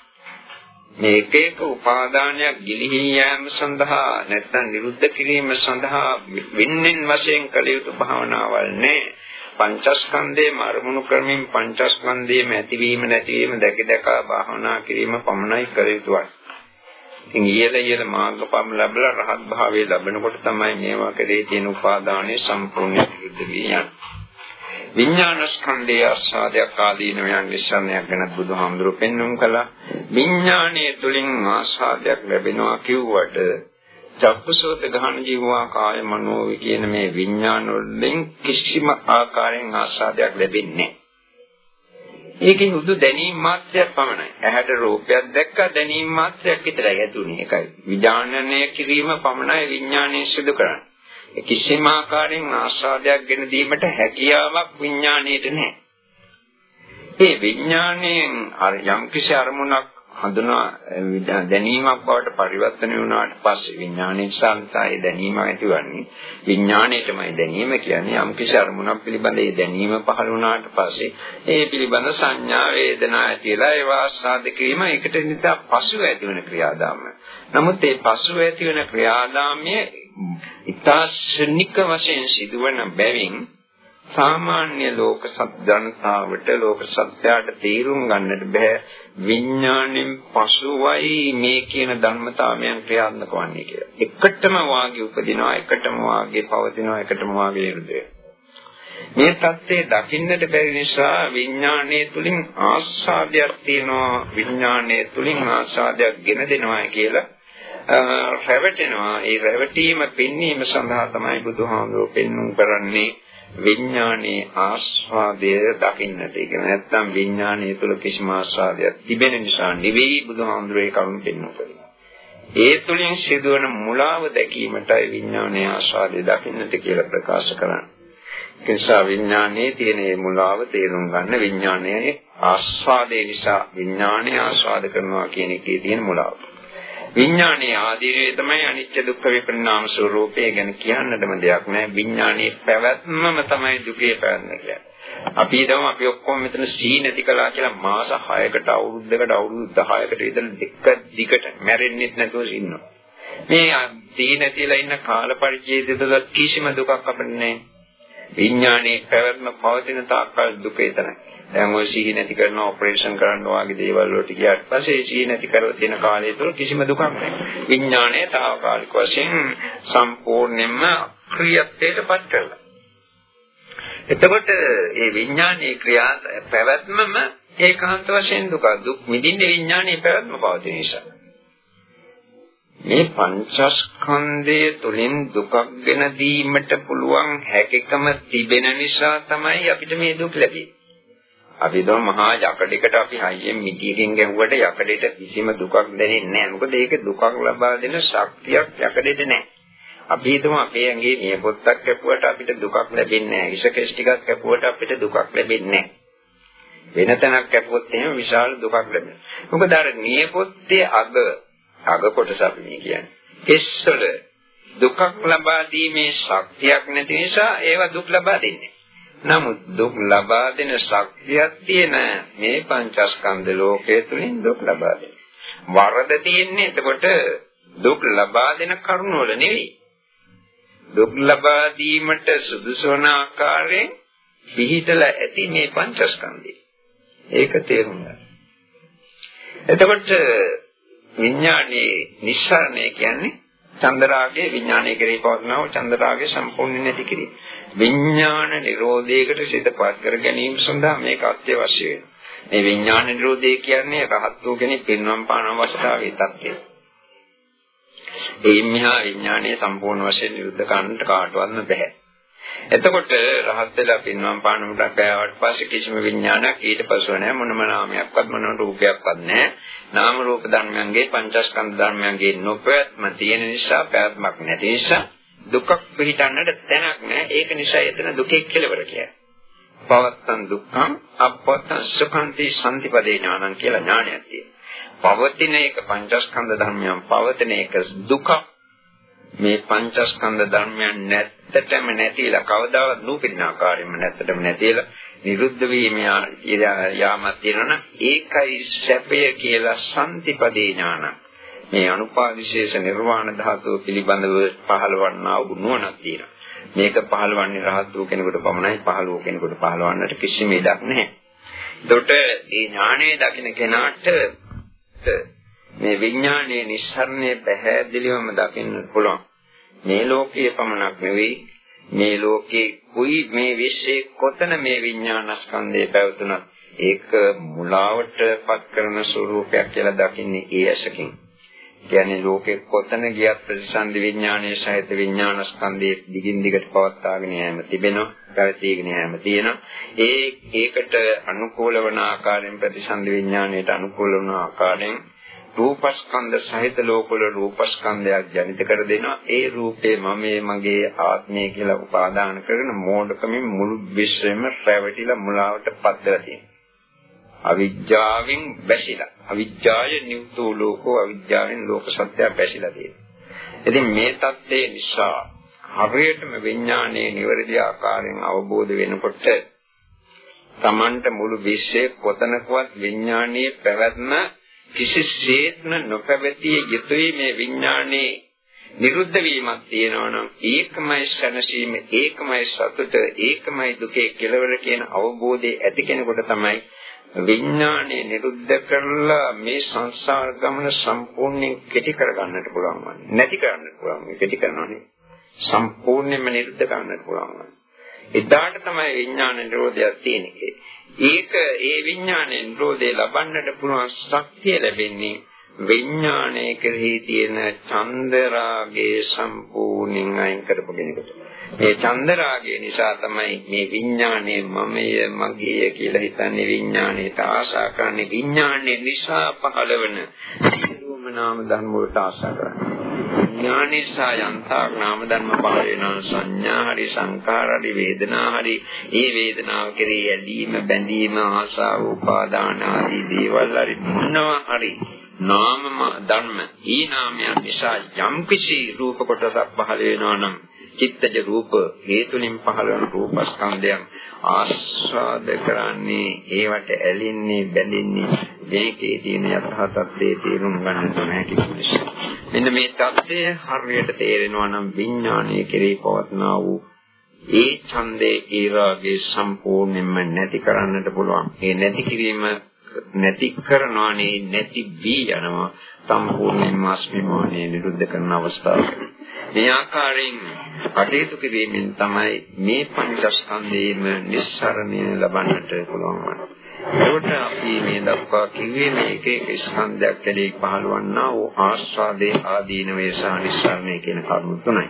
මේ එක එක උපාදානයක් ගිලිහි යාම සඳහා නැත්නම් නිරුද්ධ කිරීම සඳහා වින්නින් වශයෙන් කළ යුතු භාවනාවල් නෑ. පංචස්කන්ධයේ අරමුණු කරමින් පංචස්කන්ධයේම ඇතිවීම නැතිවීම දැක දැක භාවනා කිරීම පමණයි කළ යුතුයි. ඉතින් ඊයල ඊයල මාර්ගඵල ලැබලා රහත් භාවයේ ලැබෙනකොට තමයි මේවා කෙරේ තියෙන උපාදානයේ සම්පූර්ණ විරුද්ධ වී යන්නේ. විඥාන ස්කන්ධයේ ආස්වාදයක් ආදීනවයන් විශ්‍රණයක් ගැන බුදුහාමුදුරුවෝ පෙන්වුම් කළා. විඥානයේ තුලින් ආස්වාදයක් ලැබෙනවා කිව්වට චක්කසෝත ගහන ජීවා කාය මනෝ කියන මේ විඥාන වලින් කිසිම ආකාරයෙන් ආස්වාදයක් ලැබෙන්නේ ඒකේ හුදු දැනීම මාත්‍රයක් පමණයි. ඇහැට රූපයක් දැක්කා දැනීම මාත්‍රයක් විතරයි ඇතුනේ. ඒකයි. විඥානනය කිරීම පමණයි විඥානයේ සිදු කරන්නේ. කිසිම ආකාරයෙන් ආස්වාදයක් ගෙන දීමට හැකියාවක් විඥාණයට නැහැ. ඒ විඥාණයෙන් යම් කිසි අරමුණක් හඳුනා දැනීමක් බවට පරිවර්තන වුණාට පස්සේ විඥානයේ සංසාරය දැනීම ඇතිවන්නේ විඥාණයටමයි දැනීම කියන්නේ යම් කිසි අරමුණක් පිළිබඳ ඒ දැනීම පහළ වුණාට පස්සේ ඒ පිළිබඳ සංඥා වේදනා ඇතිලා ඒවා ආස්වාද කිරීම එකට නිතා පසුව ඇතිවන ක්‍රියාදාම. නමුත් මේ පසුව ඇතිවන ක්‍රියාදාමයේ ඉතාශනික වශයෙන් සිදුවන බැවින් සාමාන්‍ය ලෝක සත්‍යන්තාවට ලෝක සත්‍යයට තීරුම් ගන්නට බෑ. විඥාණයෙන් පසුවයි මේ කියන ධර්මතාවයන් ක්‍රියාත්මක වන්නේ කියලා. එකටම වාගේ උපදිනවා, එකටම වාගේ පවතිනවා, එකටම වාගේ නිරුද්ධ මේ தත්ත්වයේ දකින්නට බැරි නිසා විඥාණය තුලින් ආස්වාදයක් තියෙනවා. විඥාණය තුලින් ආස්වාදයක් ගෙන දෙනවා කියලා රැවටෙනවා. ඒ රැවටීම පෙන්වීම සඳහා තමයි බුදුහාමුදුරුවෝ පෙන්වුම් කරන්නේ විඥානයේ ආස්වාදය දකින්නට. ඒක නැත්තම් විඥානයේ තුල කිසිම ආස්වාදයක් තිබෙන නිසා නෙවෙයි බුදුහාමුදුරුවෝ ඒ කරුණ පෙන්වු කරන්නේ. ඒ තුලින් සිදුවන මුලාව දැකීමටයි විඥානයේ ආස්වාදය දකින්නට කියලා ප්‍රකාශ කරන්නේ. නිසා විඥානයේ තියෙන මේ මුලාව තේරුම් ගන්න විඥානයේ ආස්වාදේ නිසා විඥානය ආස්වාද කරනවා කියන එකේ තියෙන මුලාව. විඥානයේ ආදීනේ තමයි අනිත්‍ය දුක්ඛ විපරිණාම ස්වરૂපය ගැන කියන්නටම දෙයක් නෑ. විඥානයේ පැවැත්මම තමයි දුකේ පැවැත්ම කියන්නේ. අපි හිතමු අපි ඔක්කොම මෙතන සී නැති කළා කියලා මාස 6කට අවුරුද්දකට අවුරුදු 10කට විතර දෙක දිගට මැරෙන්නෙත් නැතුව ඉන්නවා. මේ සී නැතිලා ඉන්න කාල පරිච්ඡේදය තුළ කිසිම දුකක් අපිට නැහැ. විඥානයේ පැවැත්ම පවතින තාක්කල් දුක එතනයි. දැන් ඔය සිහි නැති කරන ඔපරේෂන් කරන්න වාගේ දේවල් වලට ගියාට පස්සේ සිහි නැති කරලා තියෙන කාලය තුළ කිසිම දුකක් නැහැ. විඥානය తాවකාලික වශයෙන් සම්පූර්ණයෙන්ම ක්‍රියාත්මකයටපත් කරලා. එතකොට මේ විඥානයේ ක්‍රියා පැවැත්මම ඒකාන්ත වශයෙන් දුක. දුක් විඳින්නේ විඥානයේ පැවැත්ම පවතින නිසා. මේ පංචස්කන්ධය තුළින් දුකක් ගෙන දීමට පුළුවන් හැකියකම තිබෙන නිසා තමයි අපිට මේ දුක් ලැබෙන්නේ. අපි දෝ මහා යකඩයකට අපි හයියෙන් මිටියකින් ගැහුවට යකඩේට කිසිම දුකක් දැනෙන්නේ නැහැ. මොකද ඒක දුකක් ලබා දෙන ශක්තියක් යකඩේට නැහැ. අපි හිතමු අපේ ඇඟේ මේ පොත්තක් කැපුවට අපිට දුකක් ලැබෙන්නේ නැහැ. ඉසකෙස් ටිකක් කැපුවට අපිට දුකක් ලැබෙන්නේ නැහැ. වෙන තැනක් කැපුවොත් එහෙම විශාල දුකක් ලැබෙනවා. මොකද අර නියපොත්තේ අග අග කොටස අපි මේ කියන්නේ. කෙස්වල දුකක් ලබා දීමේ ශක්තියක් නැති නිසා ඒවා දුක් ලබා දෙන්නේ. නමුත් දුක් ලබා දෙන ශක්තියක් තියෙන මේ පංචස්කන්ධ ලෝකයේ තුලින් දුක් ලබා දෙන. වරද තියෙන්නේ එතකොට දුක් ලබා දෙන කරුණ වල නෙවෙයි. දුක් ලබා දීමට සුදුසු වන ආකාරයෙන් පිහිටලා ඇති මේ පංචස්කන්ධය. ඒක තේරුම් ගන්න. එතකොට විඥානයේ නිස්සාරණය කියන්නේ චන්දරාගයේ විඥානයේ කෙරෙහි පවත්නව චන්දරාගයේ සම්පූර්ණ නැති කිරීම. විඥාන නිරෝධයකට සිතපත් කර ගැනීම සඳහා මේක අත්‍යවශ්‍ය වෙනවා. මේ විඥාන නිරෝධය කියන්නේ රහත් වූ කෙනෙක් පින්වම් පාන අවස්ථාවේ තත්ත්වය. ඒ මිහා විඥානයේ සම්පූර්ණ වශයෙන් නිරුද්ධ කරන්නට කාටවත් බැහැ. එතකොට රහත් වෙලා පින්වම් පානමුට කෑවට පස්සේ කිසිම විඥානයක් ඊට පසුව නැහැ මොනම නාමයක්වත් මොනම රූපයක්වත් නැහැ. නාම රූප ධර්මයන්ගේ පංචස්කන්ධ ධර්මයන්ගේ නොපැවැත්ම තියෙන නිසා පැවැත්මක් නැති නිසා දුකක් පිළිටන්නට තැනක් නැහැ. ඒක නිසා එතන දුකේ කෙලවර කියන්නේ. පවත්තන් දුක්ඛං අපවත්තන් සුඛන්ති සම්තිපදේ ඥානං කියලා ඥානයක් තියෙනවා. පවතින එක පංචස්කන්ධ ධර්මයන් පවතින එක දුක මේ පංචස්කන්ධ ධර්මයන් නැත්තටම නැතිලා කවදාවත් නූපින්න ආකාරයෙන්ම නැත්තටම නැතිලා නිරුද්ධ වීම යාමක් තියෙනවනම් ඒකයි සැපය කියලා සම්තිපදේ ඥාන මේ අනුපාදිශේෂ නිර්වාණ ධාතුව පිළිබඳව පහළවන්නා වූ නුවණක් තියෙනවා මේක පහළවන්නේ රහත් වූ කෙනෙකුට පමණයි පහළ වූ කෙනෙකුට පහළවන්නට කිසිම ඉඩක් නැහැ. එතකොට මේ ඥානයේ දකින්න කෙනාට මේ විඥානයේ නිස්සරණය පැහැදිලිවම දකින්න පුළුවන්. මේ ලෝකයේ පමණක් නෙවෙයි මේ ලෝකේ කුයි මේ විශ්වයේ කොතන මේ විඥානස්කන්ධය පැවතුනත් ඒක මුලාවට පත් කරන ස්වરૂපයක් කියලා දකින්නේ ඒ ඇසකින්. කියන්නේ ලෝකේ කොතන ගියත් ප්‍රතිසන්දි විඥානයේ සහිත විඥානස්කන්ධයේ දිගින් දිගට පවත්වාගෙන යෑම තිබෙනවා. පැවතීගෙන යෑම තියෙනවා. ඒ ඒකට අනුකූල වන ආකාරයෙන් ප්‍රතිසන්දි විඥාණයට අනුකූල වන ආකාරයෙන් රූපස්කන්ධ සහිත ලෝකවල රූපස්කන්ධයක් ජනිත කර දෙනවා. ඒ රූපේ මමේ මගේ ආත්මය කියලා උපාදාන කරගෙන මෝඩකමින් මුළු විශ්වෙම රැවටිලා මුලාවට පත්දලා තියෙනවා. අවිජ්ජාවෙන් බැසිලා. අවිජ්ජාය නිව්තෝ ලෝකෝ අවිජ්ජාවෙන් ලෝක සත්‍යය බැසිලා තියෙනවා. ඉතින් මේ தත්ත්වය නිසා හරියටම විඥානයේ නිවැරදි ආකාරයෙන් අවබෝධ වෙනකොට Tamanට මුළු විශ්වයේ කොතනකවත් විඥානයේ පැවැත්ම කිසිසේත්ම නොපැවතිය යුතුයි මේ විඥානයේ නිරුද්ධ වීමක් තියෙනවා නම් ඒකමයි සැනසීම ඒකමයි සතුට ඒකමයි දුකේ කෙලවර කියන අවබෝධය ඇති කෙනෙකුට තමයි විඥානය නිරුද්ධ කරලා මේ සංසාර ගමන සම්පූර්ණයෙන් කෙටි කරගන්නට පුළුවන් වන්නේ. නැති කරන්නට පුළුවන් මේ කෙටි කරනවානේ සම්පූර්ණයෙන්ම නිරුද්ධ කරන්නට පුළුවන් එදාට තමයි විඥාන නිරෝධයක් තියෙන්නේ ඒක ඒ විඥාන නිරෝධය ලබන්නට පුළුවන් ශක්තිය ලැබෙන්නේ විඥානයේ කෙරෙහි තියෙන චන්දරාගයේ සම්පූර්ණයෙන් අයින් කරපු කෙනෙකුට. මේ චන්දරාගය නිසා තමයි මේ විඥානයේ මමය මගේ කියලා හිතන්නේ. විඥානයට ආශා කරන්නේ. විඥානයේ නිසා පහළවන සියලුම නාම ධර්ම වලට ආශා කරන්නේ. ඥානිසා යන්තාක් නාම ධර්ම පහළ වෙනවා. සංඥා හරි සංකාර හරි වේදනා හරි. ඒ වේදනාව කෙරෙහි ඇලීම බැඳීම ආශාව උපාදාන ආදී දේවල් හරි මොනවා හරි නාම ධර්ම ඊ නාමයන් නිසා යම්කිසි රූප කොටසක් පහළ වෙනවා නම් චිත්තජ රූප හේතුලින් පහළ වන රූපස්කන්ධයන් ආස්වාද කරන්නේ ඒවට ඇලින්නේ බැඳෙන්නේ මේකේ තියෙන යථා තත්ත්වයේ තේරුම් ගන්න ඕන හැකි නිසා. මෙන්න මේ தත්ත්වය හරියට තේරෙනවා නම් විඥානයේ කෙරේ පවත්නා වූ ඒ ඡන්දේ ඒ රාගේ සම්පූර්ණයෙන්ම නැති කරන්නට පුළුවන්. ඒ නැති කිරීම නැති කරනවානේ නැති වී යනවා සම්පූර්ණයෙන්ම අස්මිමානය නිරුද්ධ කරන අවස්ථාවක. මේ ආකාරයෙන් කටයුතු කිරීමෙන් තමයි මේ පංචස්කන්ධයේම නිස්සරණය ලබන්නට පුළුවන් වන්නේ. ඒකට අපි මේ දක්වා කිව්වේ මේක එක ස්කන්ධයක් කෙරෙහි පහළවන්නා වූ ආස්වාදේ ආදීන වේසා නිස්සරණය කියන කරුණු තුනයි.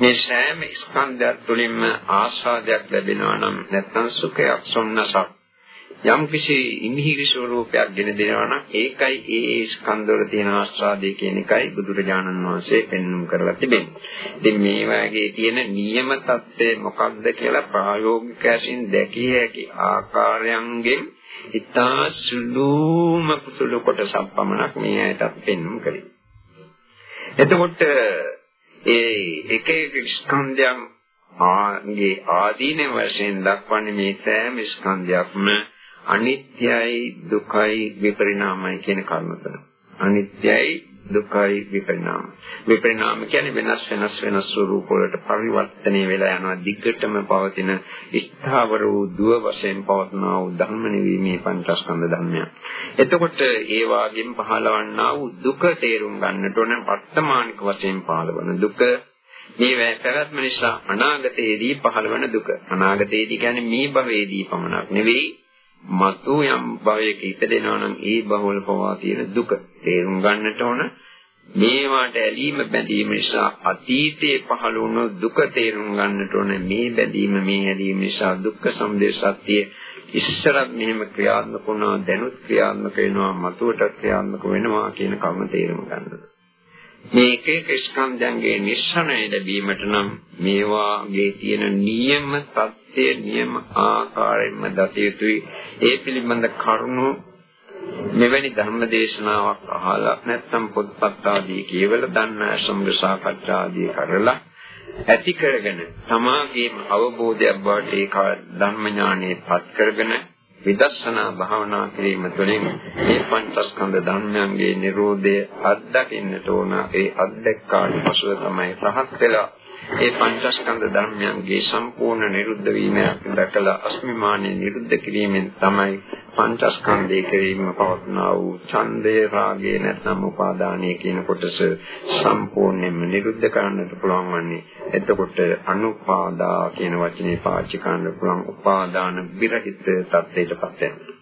මේ සෑම ස්කන්ධයක් තුළින්ම ආස්වාදයක් ලැබෙනවා නම් නැත්නම් සුඛයක් සොම්නසක් යම් කිසි ඉන්හිරි ස්වરૂපයක් ගෙන දෙනවා නම් ඒකයි ඒ ස්කන්ධවල තියෙන ආස්වාදය කියන එකයි බුදුරජාණන් වහන්සේ පෙන්වුම් කරලා තිබෙන්නේ. ඉතින් මේ වගේ තියෙන නියම தත්ත්වය මොකක්ද කියලා ප්‍රායෝගික වශයෙන් දැකිය හැකි ආකාරයන්ගෙන් ඉතා සුළුම කුසල කොටසක් පමණක් මේ ඇයට පෙන්වුම් කරේ. එතකොට ඒ එක එක ස්කන්ධයන් ආගේ ආදීන වශයෙන් දක්වන්නේ මේ සෑම ස්කන්ධයක්ම අනිත්‍යයි දුකයි විපරිණාමයි කියන කරුණ තුන. අනිත්‍යයි දුකයි විපරිණාම. විපරිණාම කියන්නේ වෙනස් වෙනස් වෙනස් ස්වරූප වලට පරිවර්තනය වෙලා යනවා දිගටම පවතින ස්ථාවර වූ දුව වශයෙන් පවත්නා වූ ධර්ම නෙවීමේ පංචස්කන්ධ ධර්මයන්. එතකොට ඒ වාගෙන් පහළවන්නා වූ දුක තේරුම් ගන්නට ඕන වර්තමානික වශයෙන් පහළවන දුක මේ පැවැත්ම නිසා අනාගතයේදී පහළවන දුක. අනාගතයේදී කියන්නේ මේ භවයේදී පමණක් නෙවෙයි මතු යම් භවයක ඉපදෙනවා නම් ඒ බහවල පවා තියෙන දුක තේරුම් ගන්නට ඕන මේවාට ඇලීම බැඳීම නිසා අතීතයේ පහළ වුණු දුක තේරුම් ගන්නට ඕන මේ බැඳීම මේ ඇලීම නිසා දුක්ඛ සමුදය සත්‍ය ඉස්සරත් මෙහෙම ක්‍රියාත්මක වුණා දැනුත් ක්‍රියාත්මක වෙනවා මතුවට ක්‍රියාත්මක වෙනවා කියන කම තේරුම් ගන්න. මේ එක එක ස්කන්ධයන්ගේ නිස්සනය ලැබීමට නම් මේවාගේ තියෙන නියම තත් සත්‍ය නියම ආකාරයෙන්ම දත යුතුයි. ඒ පිළිබඳ කරුණු මෙවැනි ධර්ම දේශනාවක් අහලා නැත්නම් පොත්පත් ආදී කියවලා දන්න සම්ග සාකච්ඡා ආදී කරලා ඇති කරගෙන තමාගේම අවබෝධයක් බවට ඒක ධර්ම ඥානෙපත් කරගෙන විදර්ශනා භාවනා කිරීම තුළින් මේ පංචස්කන්ධ ධර්මයන්ගේ Nirodha අත්දකින්නට ඕන. ඒ අත්දැක්කාට පසුව තමයි රහත් වෙලා ඒ පංචස්කන්ධ ධර්මයන්ගේ සම්පූර්ණ නිරුද්ධ වීම දැකලා අස්මිමානිය නිරුද්ධ කිරීමෙන් තමයි පංචස්කන්ධය කිරීම පවත්නා වූ ඡන්දය රාගය නැත්නම් උපාදානය කියන කොටස සම්පූර්ණයෙන්ම නිරුද්ධ කරන්නට පුළුවන් වන්නේ. එතකොට අනුපාදා කියන වචනේ පාවිච්චි කරන්න පුළුවන් උපාදාන විරහිත තත්ත්වයටපත් වෙනවා.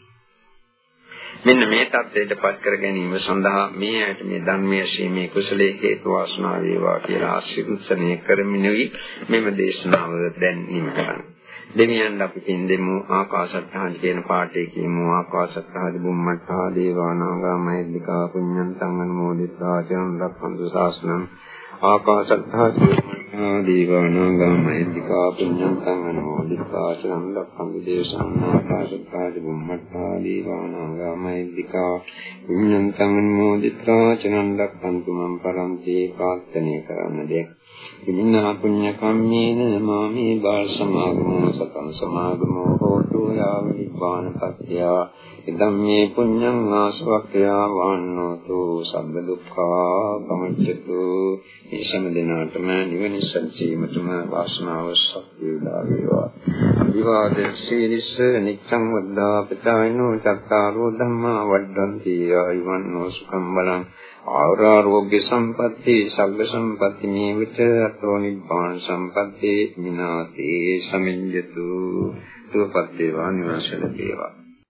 මෙන්න මේ தත්ත්වයට පත් කර ගැනීම සඳහා මේ ඇයට මේ ධර්මයේ ශීමේ කුසලයේ හේතු වාසනා වේවා කියලා ආශිර්වාදනය කරමිනුයි. මෙම දේශනාව දැන් නිම කරන්නේ. දෙවියන් අපි පින් දෙමු ආකාශත්හාන් කියන පාඩේ කියමු. ආකාශත්හාදි බුම්මත්හා දේවානාගා මහිද්దికා පුඤ්ඤන්තං අනුමෝදිතා චරණ රක්ඛන්තු ශාසනං ආකාශත්හා දේවානාගා මහිද්దికා පුඤ්ඤන්තං අනුමෝදිතා චරණ රක්ඛන්තු දේශනං. ආකාශත්හාදි බුම්මත්හා දේවානාගා මහිද්దికා පුඤ්ඤන්තං අනුමෝදිතා චරණ රක්ඛන්තු මම් පරන්ති ප්‍රාර්ථනා කරන්නද ඉමිනා පුඤ්ඤ කම්මේන මාමේ බාල සමාගමෝ සතං සමාගමෝ හෝතු යාව නිපාන පත්‍ය ඉදම් මේ පුඤ්ඤං ආසවක්ඛයා වන්නෝතු සබ්බ දුක්ඛා පමුච්චතු මේ සෑම දිනාටම නිවන සත්‍යීමතුම වාසනාව ශක්තිය උදා වේවා. අභිවාද සීලිස නිච්ඡං වද්දා පචායනෝ චත්තාරෝ ධම්මා වඩ්ඩන්ති ආයුවන්නෝ සුඛම් බලං ආරෝග්‍ය සම්පatti සග්ග සම්පatti මේ විට අතෝ නිබ්බාන සම්පatti මිනාතේ සමිඤ්ඤතු. තුපත් වේවා නිවසල වේවා